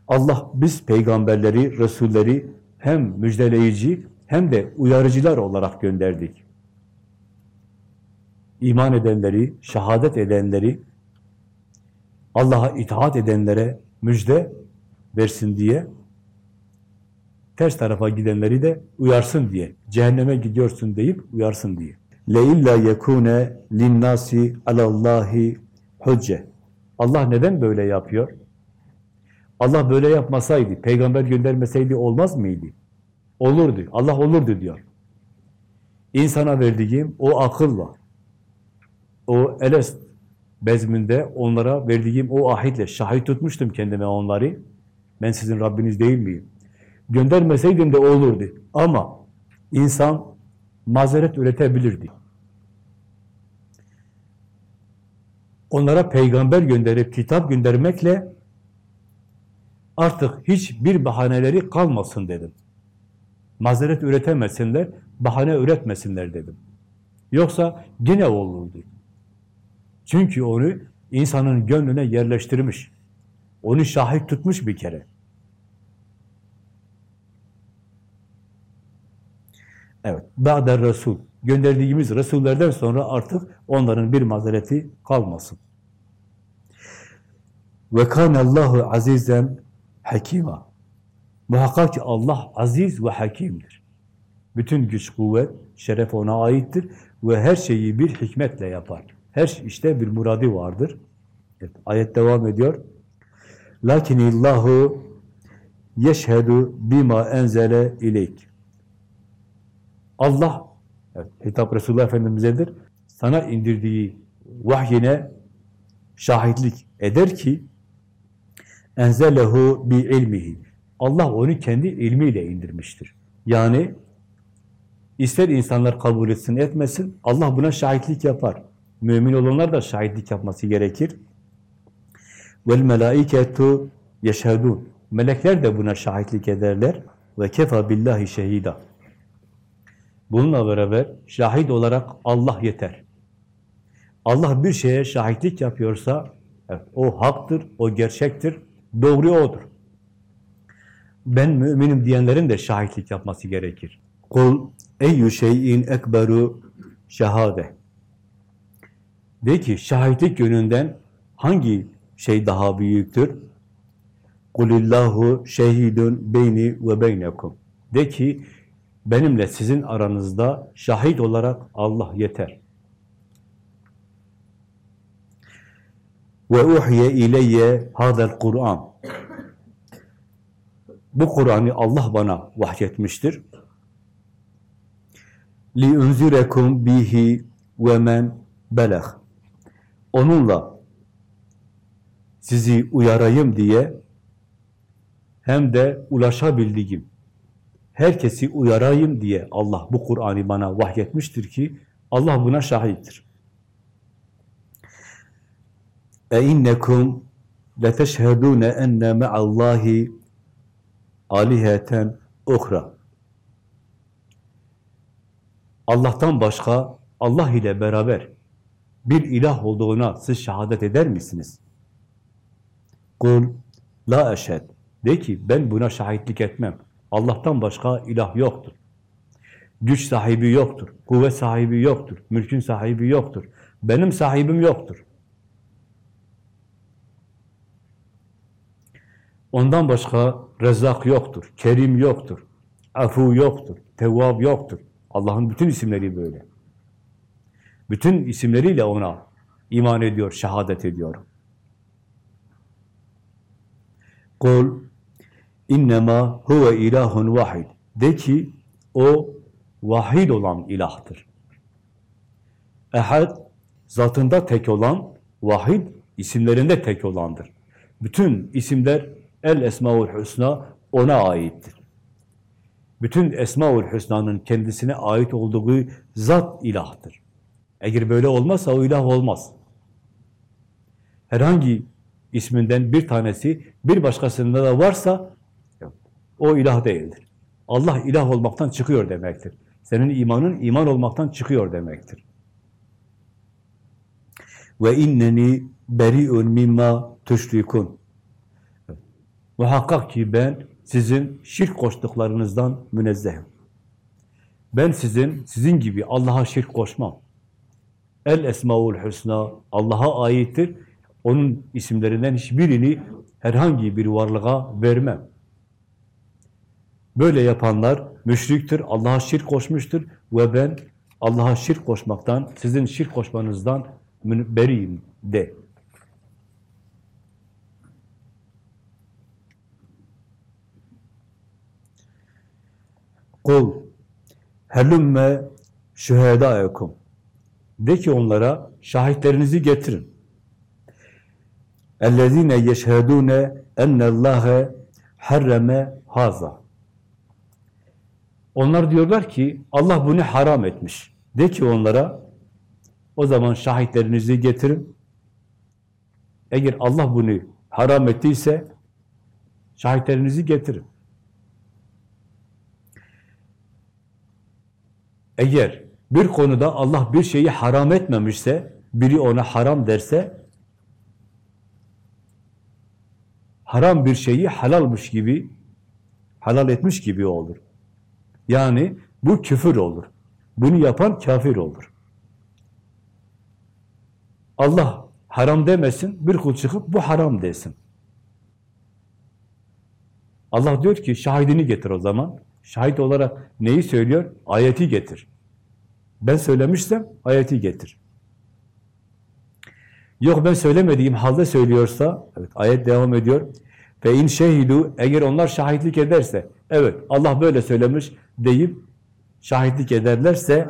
Speaker 1: Allah biz peygamberleri, resulleri hem müjdeleyici hem de uyarıcılar olarak gönderdik. İman edenleri, şehadet edenleri, Allah'a itaat edenlere müjde versin diye, ters tarafa gidenleri de uyarsın diye, cehenneme gidiyorsun deyip uyarsın diye. لَاِلَّا يَكُونَ لِلنَّاسِ عَلَى اللّٰهِ hücce. Allah neden böyle yapıyor? Allah böyle yapmasaydı, peygamber göndermeseydi olmaz mıydı? Olurdu. Allah olurdu diyor. İnsana verdiğim o akılla, o elest bezminde onlara verdiğim o ahitle şahit tutmuştum kendime onları. Ben sizin Rabbiniz değil miyim? Göndermeseydim de olurdu. Ama insan mazeret üretebilirdi. Onlara peygamber gönderip kitap göndermekle artık hiçbir bahaneleri kalmasın dedim. Mazeret üretemesinler, bahane üretmesinler dedim. Yoksa yine olurdu. Çünkü onu insanın gönlüne yerleştirmiş. Onu şahit tutmuş bir kere. Evet, Ba'der Resul. Gönderdiğimiz Resullerden sonra artık onların bir mazereti kalmasın. Ve kânallâhu azizen hakima. Muhakkak ki Allah aziz ve hakimdir. Bütün güç, kuvvet, şeref ona aittir ve her şeyi bir hikmetle yapar. Her işte bir muradi vardır. Evet, ayet devam ediyor. Lakinillahu yeşhedü bima enzele ileyk. Allah, evet, hitap Resulullah Efendimiz'edir, sana indirdiği vahyine şahitlik eder ki enzelehu bi ilmihi. Allah onu kendi ilmiyle indirmiştir. Yani ister insanlar kabul etsin etmesin Allah buna şahitlik yapar. Mümin olanlar da şahitlik yapması gerekir. Vel melaiketu yeşhedun. Melekler de buna şahitlik ederler. Ve kefa billahi şehida. Bununla beraber şahit olarak Allah yeter. Allah bir şeye şahitlik yapıyorsa evet, o haktır, o gerçektir, doğru odur. Ben müminim diyenlerin de şahitlik yapması gerekir. Kul eyyü şeyin ekberu şehade. De ki şahitlik yönünden hangi şey daha büyüktür? Kulillahu şehidun beyni ve beynekum. De ki benimle sizin aranızda şahit olarak Allah yeter. Ve uhiye ileyye hadel Kur'an. Bu Kur'an'ı Allah bana vahyetmiştir. Li unzirekum bihi ve men belah. Onunla sizi uyarayım diye hem de ulaşabildiğim herkesi uyarayım diye Allah bu Kur'an'ı bana vahyetmiştir ki Allah buna şahittir. E innekum leteşhedûne enne me'allahi aliheten uhra. Allah'tan başka, Allah ile beraber bir ilah olduğuna siz şehadet eder misiniz? Kul la eşhed. De ki ben buna şahitlik etmem. Allah'tan başka ilah yoktur. Güç sahibi yoktur. Kuvvet sahibi yoktur. Mülkün sahibi yoktur. Benim sahibim yoktur. Ondan başka Rezzak yoktur. Kerim yoktur. Afu yoktur. Tevvab yoktur. Allah'ın bütün isimleri böyle. Bütün isimleriyle ona iman ediyor, şehadet ediyor. Kul innema huve ilahun vahid. De ki o vahid olan ilahtır. Ehad zatında tek olan, vahid isimlerinde tek olandır. Bütün isimler El Esmaül Hüsna ona aittir. Bütün Esmaül Hüsna'nın kendisine ait olduğu zat ilahtır. Eğer böyle olmazsa o ilah olmaz. Herhangi isminden bir tanesi bir başkasında da varsa o ilah değildir. Allah ilah olmaktan çıkıyor demektir. Senin imanın iman olmaktan çıkıyor demektir. Ve inneni beri'un mimma tüşrikun. Muhakkak ki ben sizin şirk koştuklarınızdan münezzehim. Ben sizin, sizin gibi Allah'a şirk koşmam. El Esmaul Hüsna Allah'a aittir. Onun isimlerinden hiçbirini herhangi bir varlığa vermem. Böyle yapanlar müşriktir, Allah'a şirk koşmuştur ve ben Allah'a şirk koşmaktan, sizin şirk koşmanızdan beriyim de. Kul helümme şühedâekum de ki onlara şahitlerinizi getirin. اَلَّذ۪ينَ يَشْهَدُونَ اَنَّ اللّٰهَ harreme haza. Onlar diyorlar ki Allah bunu haram etmiş. De ki onlara o zaman şahitlerinizi getirin. Eğer Allah bunu haram ettiyse şahitlerinizi getirin. Eğer bir konuda Allah bir şeyi haram etmemişse, biri ona haram derse, haram bir şeyi halalmış gibi, halal etmiş gibi olur. Yani bu küfür olur. Bunu yapan kafir olur. Allah haram demesin, bir kul çıkıp bu haram desin. Allah diyor ki şahidini getir o zaman. Şahit olarak neyi söylüyor? Ayeti getir. Ben söylemişsem ayeti getir. Yok ben söylemediğim halde söylüyorsa, evet ayet devam ediyor. Ve in şehidu eğer onlar şahitlik ederse, evet Allah böyle söylemiş deyip şahitlik ederlerse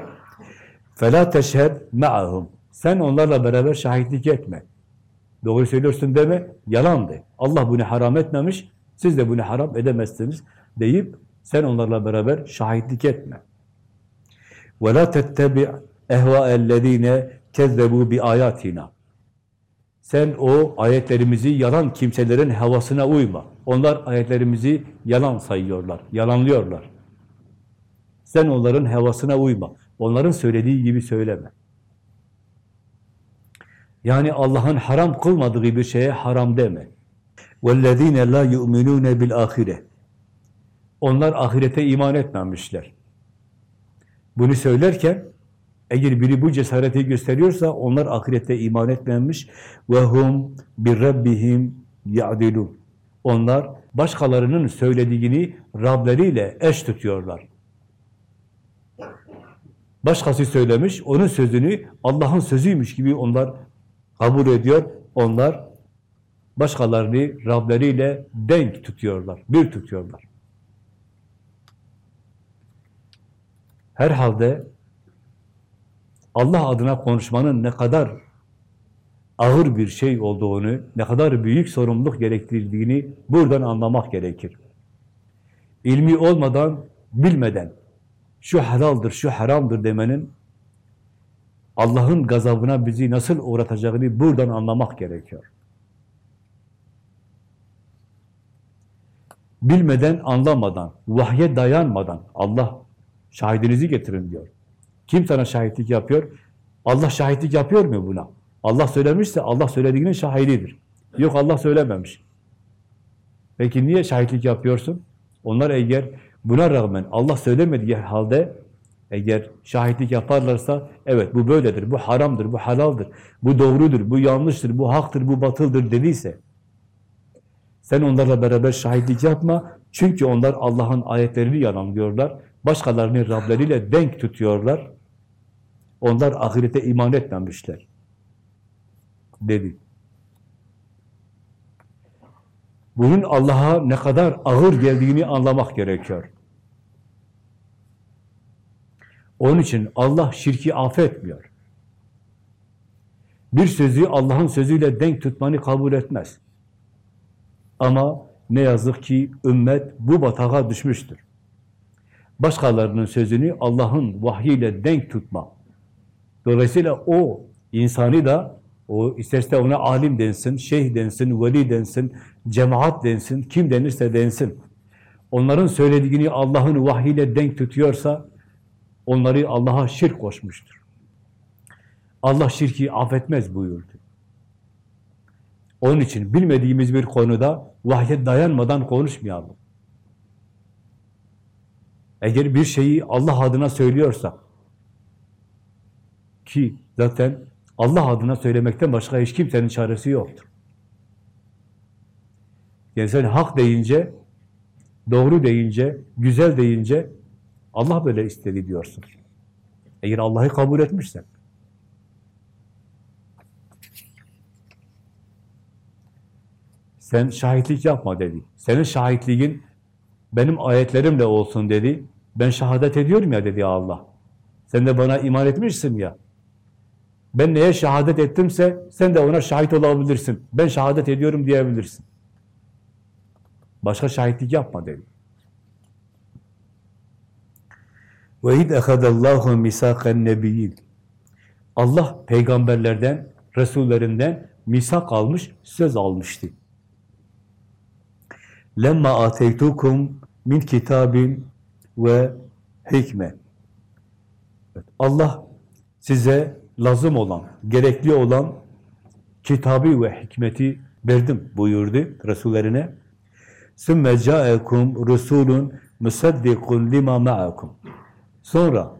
Speaker 1: fela teşhed ma'ahum. Sen onlarla beraber şahitlik etme. Doğru söylüyorsun deme, yalan de. Allah bunu haram etmemiş, siz de bunu haram edemezsiniz deyip sen onlarla beraber şahitlik etme. وَلَا تَتَّبِعْ اَهْوَاءَ الَّذ۪ينَ كَذَّبُوا بِآيَاتِنَا Sen o ayetlerimizi yalan kimselerin havasına uyma. Onlar ayetlerimizi yalan sayıyorlar, yalanlıyorlar. Sen onların havasına uyma. Onların söylediği gibi söyleme. Yani Allah'ın haram kılmadığı bir şeye haram deme. وَالَّذ۪ينَ لَا يُؤْمِنُونَ بِالْآخِرَةِ Onlar ahirete iman etmemişler. Bunu söylerken eğer biri bu cesareti gösteriyorsa onlar ahirette iman etmemiş ve hum bir rabbihim ya'dilun. Onlar başkalarının söylediğini Rableriyle eş tutuyorlar. Başkası söylemiş, onun sözünü Allah'ın sözüymüş gibi onlar kabul ediyor. Onlar başkalarını Rableriyle denk tutuyorlar, bir tutuyorlar. Herhalde Allah adına konuşmanın ne kadar ağır bir şey olduğunu, ne kadar büyük sorumluluk gerektirdiğini buradan anlamak gerekir. İlmi olmadan, bilmeden şu halaldır, şu haramdır demenin Allah'ın gazabına bizi nasıl uğratacağını buradan anlamak gerekiyor. bilmeden, anlamadan, vahye dayanmadan Allah şahidinizi getirin diyor. Kim sana şahitlik yapıyor? Allah şahitlik yapıyor mu buna? Allah söylemişse Allah söylediğinin şahididir. Yok Allah söylememiş. Peki niye şahitlik yapıyorsun? Onlar eğer buna rağmen Allah söylemediği halde eğer şahitlik yaparlarsa evet bu böyledir, bu haramdır, bu halaldır, bu doğrudur, bu yanlıştır, bu haktır, bu batıldır dediyse sen onlarla beraber şahitlik yapma. Çünkü onlar Allah'ın ayetlerini yalanlıyorlar. Başkalarını Rableriyle denk tutuyorlar. Onlar ahirete iman etmemişler. Dedi. Bunun Allah'a ne kadar ağır geldiğini anlamak gerekiyor. Onun için Allah şirki affetmiyor. Bir sözü Allah'ın sözüyle denk tutmanı kabul etmez. Ama ne yazık ki ümmet bu batağa düşmüştür. Başkalarının sözünü Allah'ın vahyiyle denk tutma. Dolayısıyla o insanı da o isterse ona alim densin, şeyh densin, veli densin, cemaat densin, kim denirse densin. Onların söylediğini Allah'ın vahyiyle denk tutuyorsa onları Allah'a şirk koşmuştur. Allah şirki affetmez buyurdu. Onun için bilmediğimiz bir konuda vahye dayanmadan konuşmayalım. Eğer bir şeyi Allah adına söylüyorsak ki zaten Allah adına söylemekten başka hiç kimsenin çaresi yoktur. Yani sen hak deyince, doğru deyince, güzel deyince Allah böyle istedi diyorsun. Eğer Allah'ı kabul etmişsen. Sen şahitlik yapma dedi. Senin şahitliğin benim ayetlerimle olsun dedi. Ben şehadet ediyorum ya dedi Allah. Sen de bana iman etmişsin ya. Ben neye şehadet ettimse sen de ona şahit olabilirsin. Ben şehadet ediyorum diyebilirsin. Başka şahitlik yapma dedi. وَاِذْ اَخَذَ اللّٰهُ مِسَاقَ النَّبِيِّينَ Allah peygamberlerden, Resullerinden misak almış, söz almıştı. lemma ateytukum min kitabin ve hikme. Allah size lazım olan, gerekli olan kitabı ve hikmeti verdim buyurdu Resullerine. Sümme ca'ekum rusulun musaddikun lima ma'akum. Sonra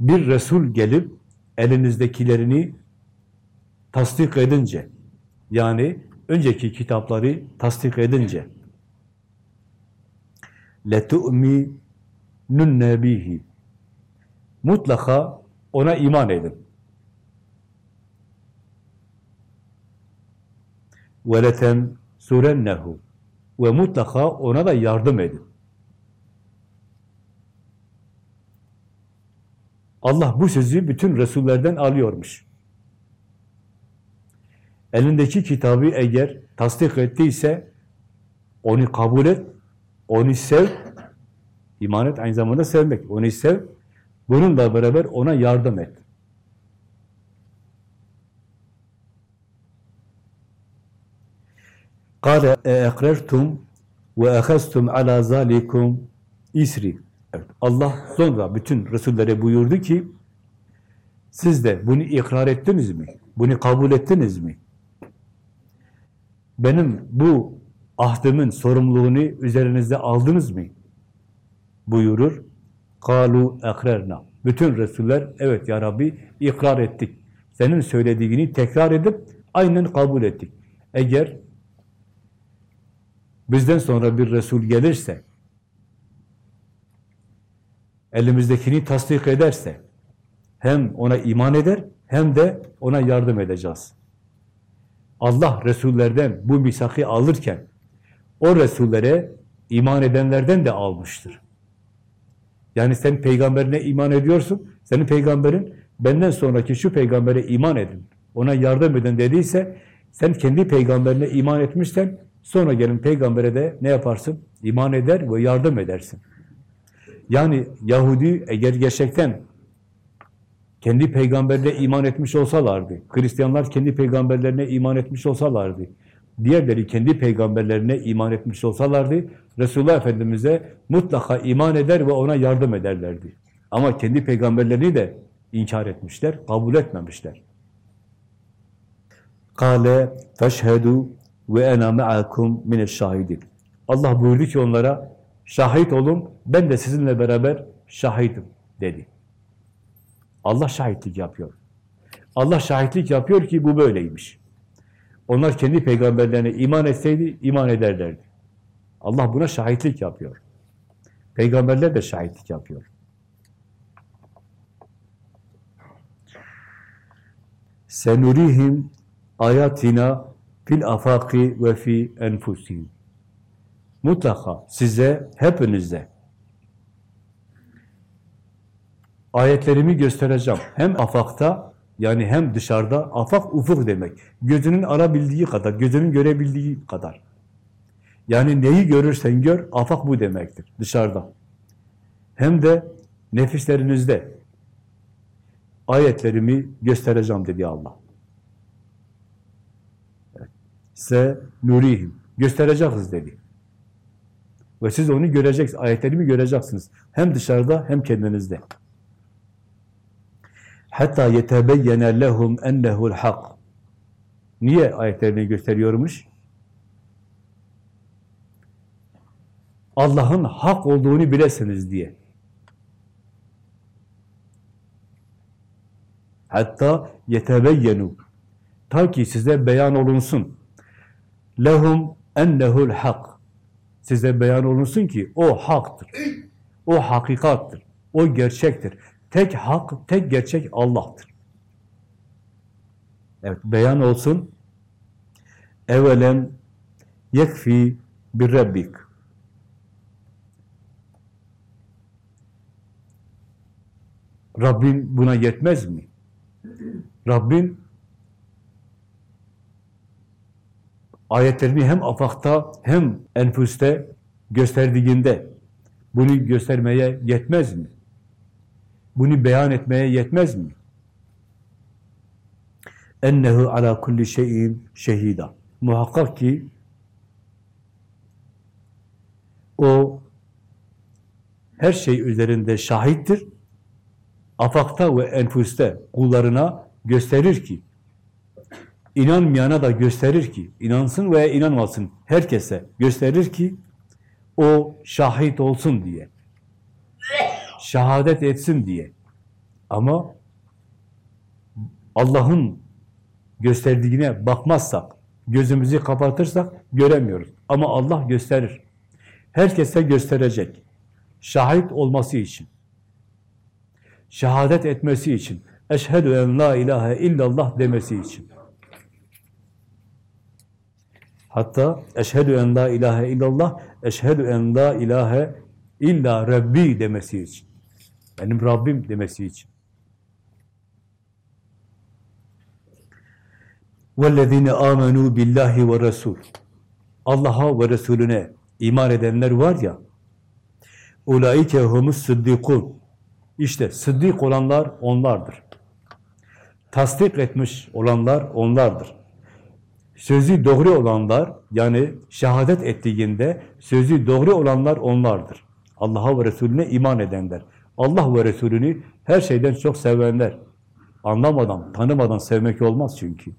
Speaker 1: bir Resul gelip elinizdekilerini tasdik edince, yani önceki kitapları tasdik edince لَتُؤْمِنُنَّ بِهِ Mutlaka ona iman edin. وَلَتَمْ سُرَنَّهُ Ve mutlaka ona da yardım edin. Allah bu sözü bütün Resullerden alıyormuş. Elindeki kitabı eğer tasdik ettiyse onu kabul et, onu sev. İmanet aynı zamanda sevmek. Onu sev. Bununla beraber ona yardım et. Kale ekrertum ve ehestum ala zalikum Allah sonra bütün Resullere buyurdu ki siz de bunu ikrar ettiniz mi? Bunu kabul ettiniz mi? Benim bu ahdımın sorumluluğunu üzerinizde aldınız mı? Buyurur. Kalu ekrerna. Bütün Resuller evet ya Rabbi ikrar ettik. Senin söylediğini tekrar edip aynen kabul ettik. Eğer bizden sonra bir Resul gelirse elimizdekini tasdik ederse hem ona iman eder hem de ona yardım edeceğiz. Allah Resullerden bu misakı alırken o Resullere iman edenlerden de almıştır. Yani sen peygamberine iman ediyorsun, senin peygamberin benden sonraki şu peygambere iman edin, ona yardım edin dediyse sen kendi peygamberine iman etmişsen sonra gelin peygambere de ne yaparsın? İman eder ve yardım edersin. Yani Yahudi eğer gerçekten kendi peygamberine iman etmiş olsalardı, Hristiyanlar kendi peygamberlerine iman etmiş olsalardı, diğerleri kendi peygamberlerine iman etmiş olsalardı, Resulullah Efendimiz'e mutlaka iman eder ve ona yardım ederlerdi. Ama kendi peygamberlerini de inkar etmişler, kabul etmemişler. Kale feşhedü ve ena me'akum mineşşahidin. Allah buyurdu ki onlara, şahit olun, ben de sizinle beraber şahidim dedi. Allah şahitlik yapıyor. Allah şahitlik yapıyor ki bu böyleymiş. Onlar kendi peygamberlerine iman etseydi, iman ederlerdi. Allah buna şahitlik yapıyor. Peygamberler de şahitlik yapıyor. Senurihim ayatina fil afaki ve fi enfusihim. Mutlaka size, hepinize ayetlerimi göstereceğim. Hem afakta yani hem dışarıda, afak ufuk demek. Gözünün arabildiği kadar, gözünün görebildiği kadar. Yani neyi görürsen gör, afak bu demektir dışarıda. Hem de nefislerinizde ayetlerimi göstereceğim dedi Allah. Se nurihim. Göstereceğiz dedi. Ve siz onu göreceksiniz, ayetlerimi göreceksiniz. Hem dışarıda hem kendinizde. Hatta yetebeyyene lehum ennehu'l hak. Niye ayetlerini gösteriyormuş? Allah'ın hak olduğunu bilesiniz diye. Hatta yetebeyyenu. Ta ki size beyan olunsun. Lehum ennehu'l hak. Size beyan olunsun ki o haktır. O hakikattır. O gerçektir. Tek hak, tek gerçek Allah'tır. Evet, beyan olsun. Evvelen yekfi bir Rabbik. Rabbin buna yetmez mi? Rabbin ayetlerini hem afakta hem enfüste gösterdiğinde bunu göstermeye yetmez mi? Bunu beyan etmeye yetmez mi? Ennehu ala kulli şeyin şehida. Muhakkak ki o her şey üzerinde şahittir. Afakta ve enfüste kullarına gösterir ki inanmayana da gösterir ki inansın veya inanmasın herkese gösterir ki o şahit olsun diye şehadet etsin diye. Ama Allah'ın gösterdiğine bakmazsak, gözümüzü kapatırsak göremiyoruz. Ama Allah gösterir. Herkese gösterecek. Şahit olması için. Şehadet etmesi için. Eşhedü en la ilahe illallah demesi için. Hatta eşhedü en la ilahe illallah, eşhedü en la ilahe illa Rabbi demesi için. Benim Rabbim demesi için. وَالَّذ۪ينَ آمَنُوا بِاللّٰهِ وَرَسُولُ Allah'a ve Resulüne iman edenler var ya, اُولَٰئِكَ هُمُ الصِّدِّقُونَ İşte sıddık olanlar onlardır. Tasdik etmiş olanlar onlardır. Sözü doğru olanlar, yani şehadet ettiğinde sözü doğru olanlar onlardır. Allah'a ve Resulüne iman edenler. Allah ve Resulünü her şeyden çok sevenler. Anlamadan, tanımadan sevmek olmaz çünkü.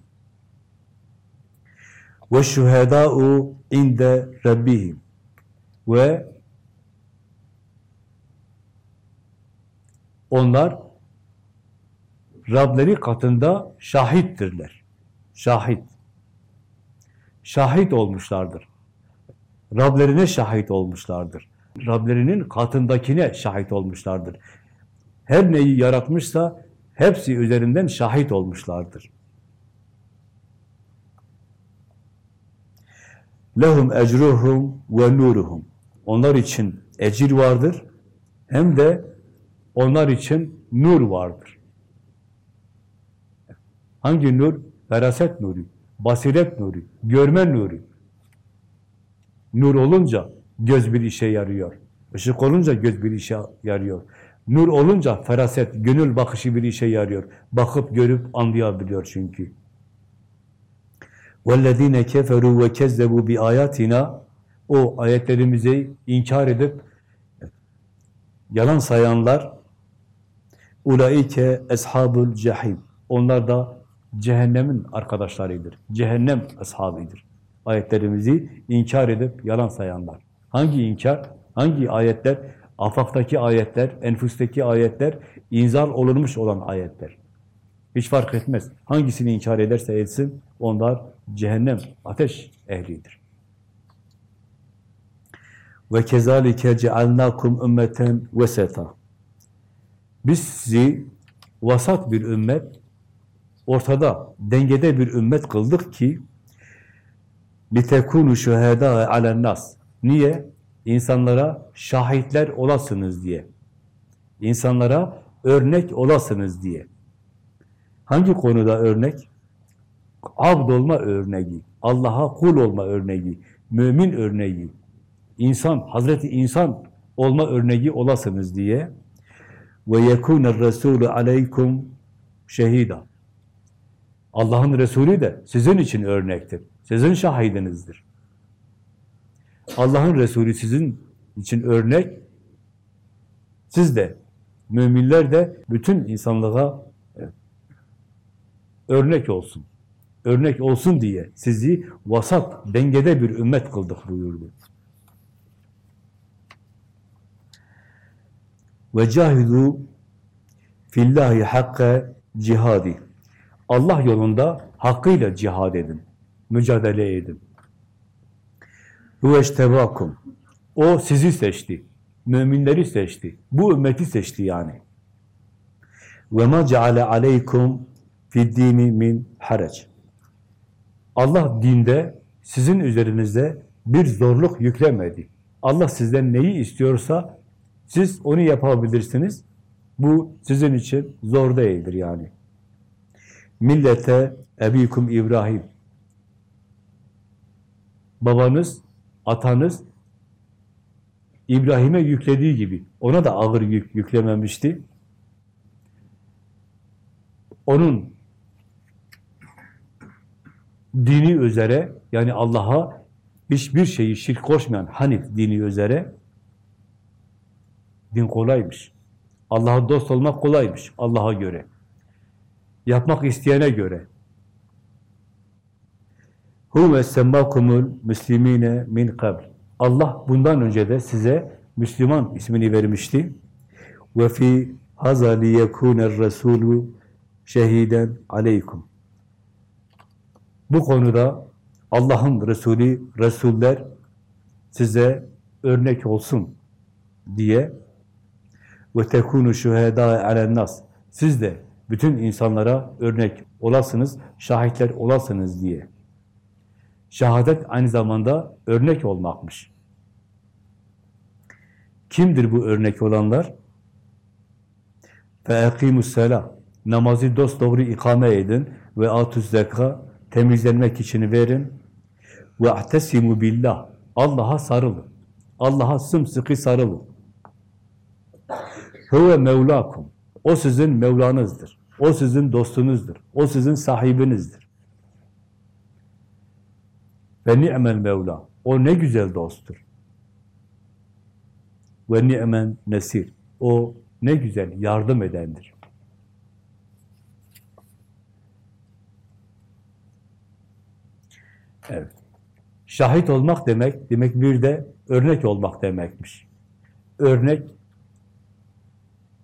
Speaker 1: Ve şuhedâ'u inde rabbihim. Ve onlar Rableri katında şahittirler. Şahit. Şahit olmuşlardır. Rablerine şahit olmuşlardır. Rablerinin katındakine şahit olmuşlardır. Her neyi yaratmışsa hepsi üzerinden şahit olmuşlardır. Lehum ecruhum ve nuruhum. Onlar için ecir vardır. Hem de onlar için nur vardır. Hangi nur? Feraset nuru, basiret nuru, görme nuru. Nur olunca göz bir işe yarıyor. Işık olunca göz bir işe yarıyor. Nur olunca feraset, gönül bakışı bir işe yarıyor. Bakıp görüp anlayabiliyor çünkü. وَالَّذ۪ينَ كَفَرُوا وَكَذَّبُوا بِآيَاتِنَا O ayetlerimizi inkar edip yalan sayanlar ulaike eshabul cehim. Onlar da cehennemin arkadaşlarıdır. Cehennem ashabıdır. Ayetlerimizi inkar edip yalan sayanlar. Hangi inkar? Hangi ayetler? Afaktaki ayetler, enfusteki ayetler, inzal olunmuş olan ayetler. Hiç fark etmez. Hangisini inkar ederse etsin, onlar cehennem, ateş ehlidir. Ve kezalike cealnakum ümmeten veseta. Biz sizi vasat bir ümmet, ortada, dengede bir ümmet kıldık ki litekunu şuhedâ alennas. Niye? İnsanlara şahitler olasınız diye. İnsanlara örnek olasınız diye. Hangi konuda örnek? Abd olma örneği, Allah'a kul olma örneği, mümin örneği, insan, Hazreti insan olma örneği olasınız diye ve yekûner Resulü aleykum şehida. Allah'ın Resulü de sizin için örnektir. Sizin şahidinizdir. Allah'ın Resulü sizin için örnek, siz de, müminler de bütün insanlığa örnek olsun. Örnek olsun diye sizi vasat, dengede bir ümmet kıldık buyurdu. Ve cahidu fillahi hakka cihadi. Allah yolunda hakkıyla cihad edin. Mücadele edin. Huveştebakum. O sizi seçti. Müminleri seçti. Bu ümmeti seçti yani. Ve ma ceale aleykum fiddini min harac. Allah dinde sizin üzerinizde bir zorluk yüklemedi. Allah sizden neyi istiyorsa siz onu yapabilirsiniz. Bu sizin için zor değildir yani. Millete ebikum İbrahim. Babanız, atanız İbrahim'e yüklediği gibi ona da ağır yük yüklememişti. Onun dini üzere yani Allah'a hiçbir şeyi şirk koşmayan Hanif dini üzere din kolaymış. Allah'a dost olmak kolaymış Allah'a göre. Yapmak isteyene göre. Huve semmakumul müslimine min kabl. Allah bundan önce de size Müslüman ismini vermişti. Ve fi haza liyekuner rasulü şehiden aleykum. Bu konuda Allah'ın Resulü, Resuller size örnek olsun diye ve tekunu şuhedâ alennas. Siz de bütün insanlara örnek olasınız, şahitler olasınız diye. Şehadet aynı zamanda örnek olmakmış. Kimdir bu örnek olanlar? فَاَقِيمُ السَّلَى Namazı dosdoğru ikame edin ve atuz zeka temizlenmek için verin. Ve ahtesimu billah. Allah'a sarılın. Allah'a sımsıkı sarılın. Huve mevlakum. O sizin Mevlanızdır. O sizin dostunuzdur. O sizin sahibinizdir. Ve ni'mel mevla. O ne güzel dosttur. Ve ni'men nesir. O ne güzel yardım edendir. Evet. Şahit olmak demek, demek bir de örnek olmak demekmiş. Örnek,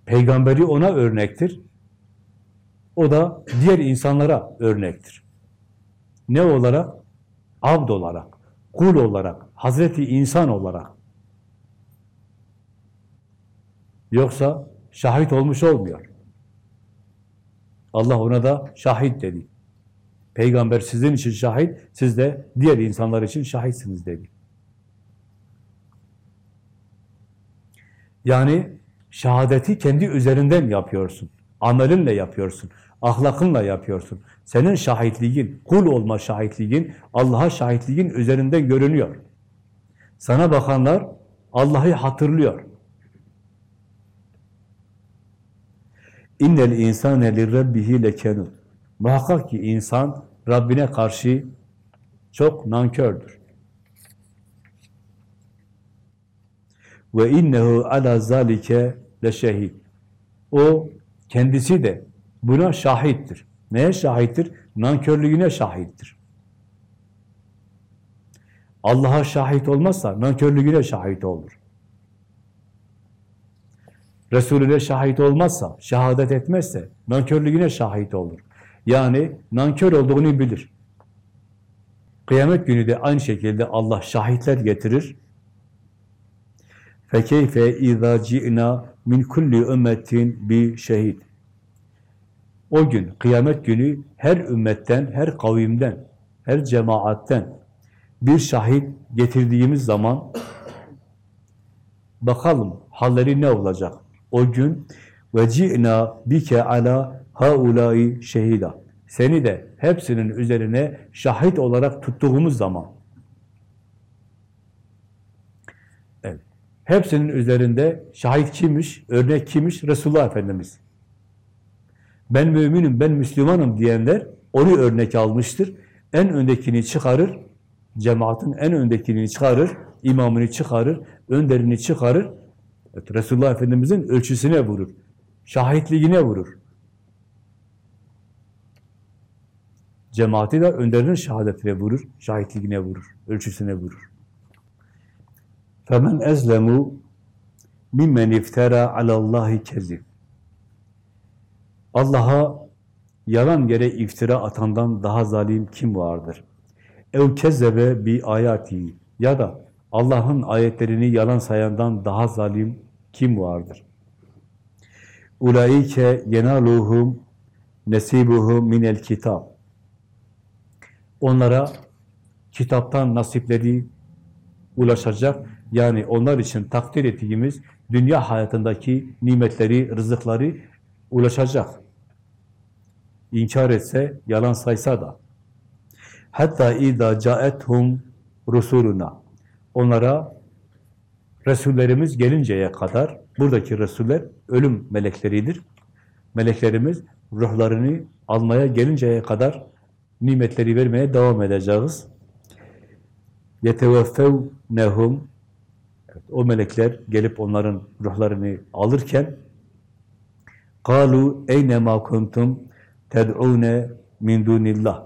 Speaker 1: peygamberi ona örnektir. O da diğer insanlara örnektir. Ne olarak? Abd olarak, kul olarak, Hazreti insan olarak. Yoksa şahit olmuş olmuyor. Allah ona da şahit dedi. Peygamber sizin için şahit, siz de diğer insanlar için şahitsiniz dedi. Yani şehadeti kendi üzerinden yapıyorsun. Amelinle yapıyorsun. Ahlakınla yapıyorsun. Senin şahitliğin, kul olma şahitliğin, Allah'a şahitliğin üzerinden görünüyor. Sana bakanlar Allah'ı hatırlıyor. İnnel insane lirabbihi lekenut. Muhakkak ki insan Rabbine karşı çok nankördür. Ve innehu ala zalike leşehid. O kendisi de buna şahittir. Neye şahittir? Nankörlüğüne şahittir. Allah'a şahit olmazsa nankörlüğüne şahit olur. Resulüne şahit olmazsa, şehadet etmezse nankörlüğüne şahit olur. Yani nankör olduğunu bilir. Kıyamet günü de aynı şekilde Allah şahitler getirir. فَكَيْفَ اِذَا جِئْنَا min kulli ümmetin bir şehit. O gün, kıyamet günü her ümmetten, her kavimden, her cemaatten bir şahit getirdiğimiz zaman bakalım halleri ne olacak? O gün ve ci'na bike ala haulai şehida. Seni de hepsinin üzerine şahit olarak tuttuğumuz zaman evet. Hepsinin üzerinde şahit kimmiş? Örnek kimmiş? Resulullah Efendimiz Ben müminim, ben Müslümanım diyenler onu örnek almıştır. En öndekini çıkarır, cemaatin en öndekini çıkarır, imamını çıkarır, önderini çıkarır. Evet, Resulullah Efendimiz'in ölçüsüne vurur. Şahitliğine vurur. Cemaati de önderinin şehadetine vurur, şahitliğine vurur, ölçüsüne vurur. فَمَنْ اَزْلَمُوا مِمَّنْ اِفْتَرَى عَلَى اللّٰهِ كَذِبٍ Allah'a yalan yere iftira atandan daha zalim kim vardır? ev kezzebe bi ayati ya da Allah'ın ayetlerini yalan sayandan daha zalim kim vardır? Ulaike yenaluhum nesibuhum minel kitab. Onlara kitaptan nasipleri ulaşacak. Yani onlar için takdir ettiğimiz dünya hayatındaki nimetleri, rızıkları ulaşacak inkar etse, yalan saysa da hatta idâ câethum rusuluna onlara Resullerimiz gelinceye kadar buradaki Resuller ölüm melekleridir. Meleklerimiz ruhlarını almaya gelinceye kadar nimetleri vermeye devam edeceğiz. Yeteveffevnehum evet, o melekler gelip onların ruhlarını alırken kalu eyne ma kuntum ted'une min dunillah.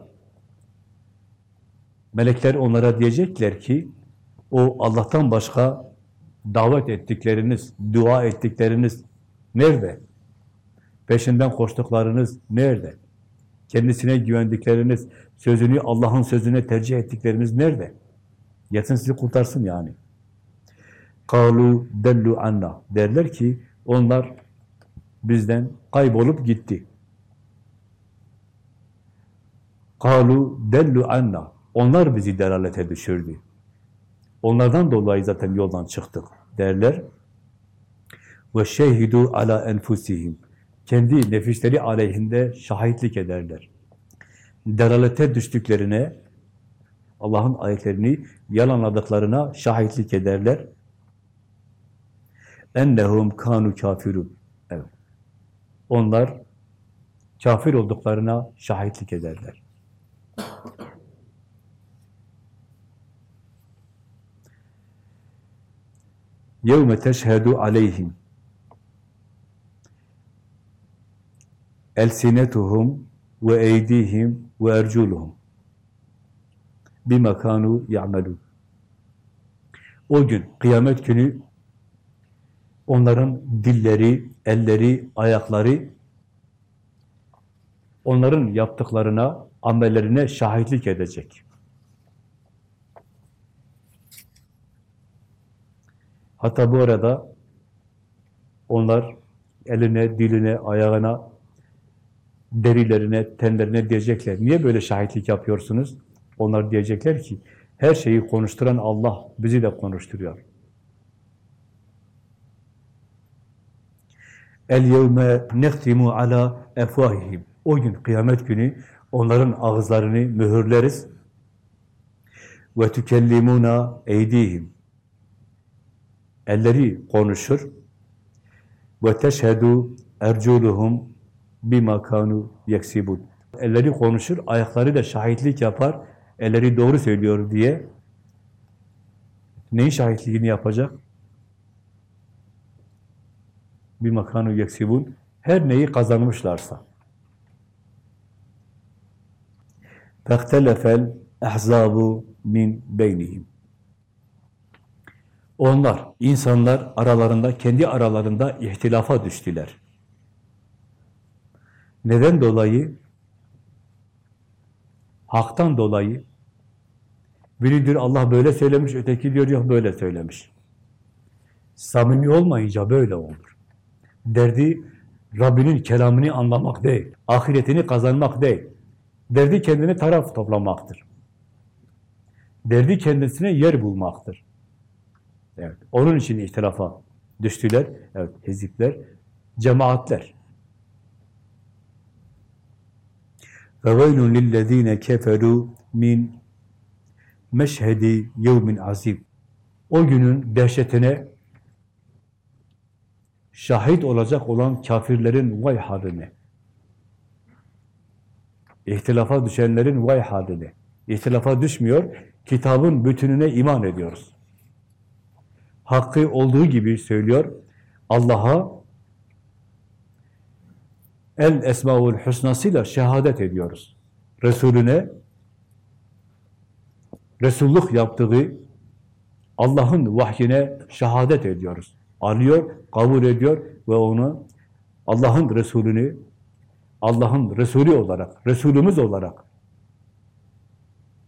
Speaker 1: Melekler onlara diyecekler ki o Allah'tan başka davet ettikleriniz, dua ettikleriniz nerede? Peşinden koştuklarınız nerede? Kendisine güvendikleriniz, sözünü Allah'ın sözüne tercih ettikleriniz nerede? Yatın sizi kurtarsın yani. Kalu dellu anna derler ki onlar bizden kaybolup gitti. Kalu dellu anna. Onlar bizi delalete düşürdü. Onlardan dolayı zaten yoldan çıktık derler. Ve şehidu ala enfusihim. Kendi nefisleri aleyhinde şahitlik ederler. Delalete düştüklerine, Allah'ın ayetlerini yalanladıklarına şahitlik ederler. Ennehum kanu kafirun. Evet. Onlar kafir olduklarına şahitlik ederler. يَوْمَ تَشْهَدُ عَلَيْهِمْ اَلْسِنَتُهُمْ وَاَيْدِيهِمْ وَاَرْجُولُهُمْ بِمَا كَانُوا يَعْمَلُونَ O gün, kıyamet günü onların dilleri, elleri, ayakları onların yaptıklarına, amellerine şahitlik edecek. Hatta bu arada onlar eline, diline, ayağına, derilerine, tenlerine diyecekler. Niye böyle şahitlik yapıyorsunuz? Onlar diyecekler ki, her şeyi konuşturan Allah bizi de konuşturuyor. El yevme nehtimu ala efvahihim. O gün, kıyamet günü onların ağızlarını mühürleriz. Ve tükellimuna eydihim elleri konuşur. Ve teşhedü erculuhum bima kanu yeksibun. Elleri konuşur, ayakları da şahitlik yapar. Elleri doğru söylüyor diye. Neyin şahitliğini yapacak? Bir makanu yeksibun. Her neyi kazanmışlarsa. Fehtelefel ehzabu min beynihim. Onlar, insanlar aralarında, kendi aralarında ihtilafa düştüler. Neden dolayı? Haktan dolayı. Biri diyor Allah böyle söylemiş, öteki diyor yok böyle söylemiş. Samimi olmayınca böyle olur. Derdi Rabbinin kelamını anlamak değil, ahiretini kazanmak değil. Derdi kendini taraf toplamaktır. Derdi kendisine yer bulmaktır. Evet. Onun için ihtilafa düştüler. Evet, hezipler, cemaatler. Ve veylun lillezine keferu min meşhedi yevmin azim. O günün dehşetine şahit olacak olan kafirlerin vay haline. İhtilafa düşenlerin vay haline. İhtilafa düşmüyor, kitabın bütününe iman ediyoruz. Hakkı olduğu gibi söylüyor, Allah'a el esmaul husnasıyla şehadet ediyoruz. Resulüne Resulluk yaptığı Allah'ın vahyine şehadet ediyoruz. Alıyor, kabul ediyor ve onu Allah'ın Resulünü Allah'ın Resulü olarak, Resulümüz olarak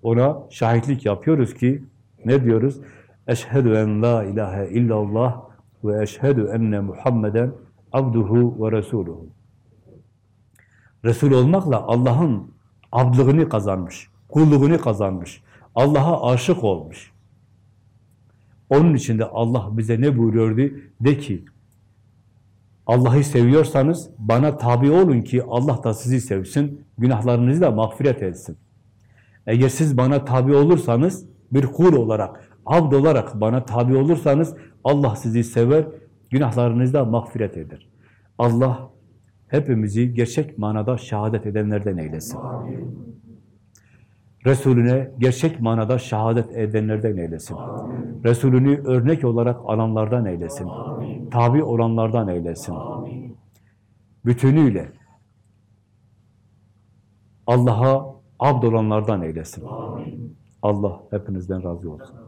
Speaker 1: ona şahitlik yapıyoruz ki ne diyoruz? Eşhedü en la ilahe illallah ve eşhedü enne Muhammeden abduhu ve resuluhu. Resul olmakla Allah'ın abdlığını kazanmış, kulluğunu kazanmış, Allah'a aşık olmuş. Onun için de Allah bize ne buyuruyordu? De ki, Allah'ı seviyorsanız bana tabi olun ki Allah da sizi sevsin, günahlarınızı da mağfiret etsin. Eğer siz bana tabi olursanız, bir kul olarak, abd olarak bana tabi olursanız Allah sizi sever, günahlarınızı da mağfiret eder. Allah hepimizi gerçek manada şehadet edenlerden eylesin. Resulüne gerçek manada şehadet edenlerden eylesin. Resulünü örnek olarak alanlardan eylesin. Tabi olanlardan eylesin. Bütünüyle Allah'a abd olanlardan eylesin. Allah hepinizden razı olsun.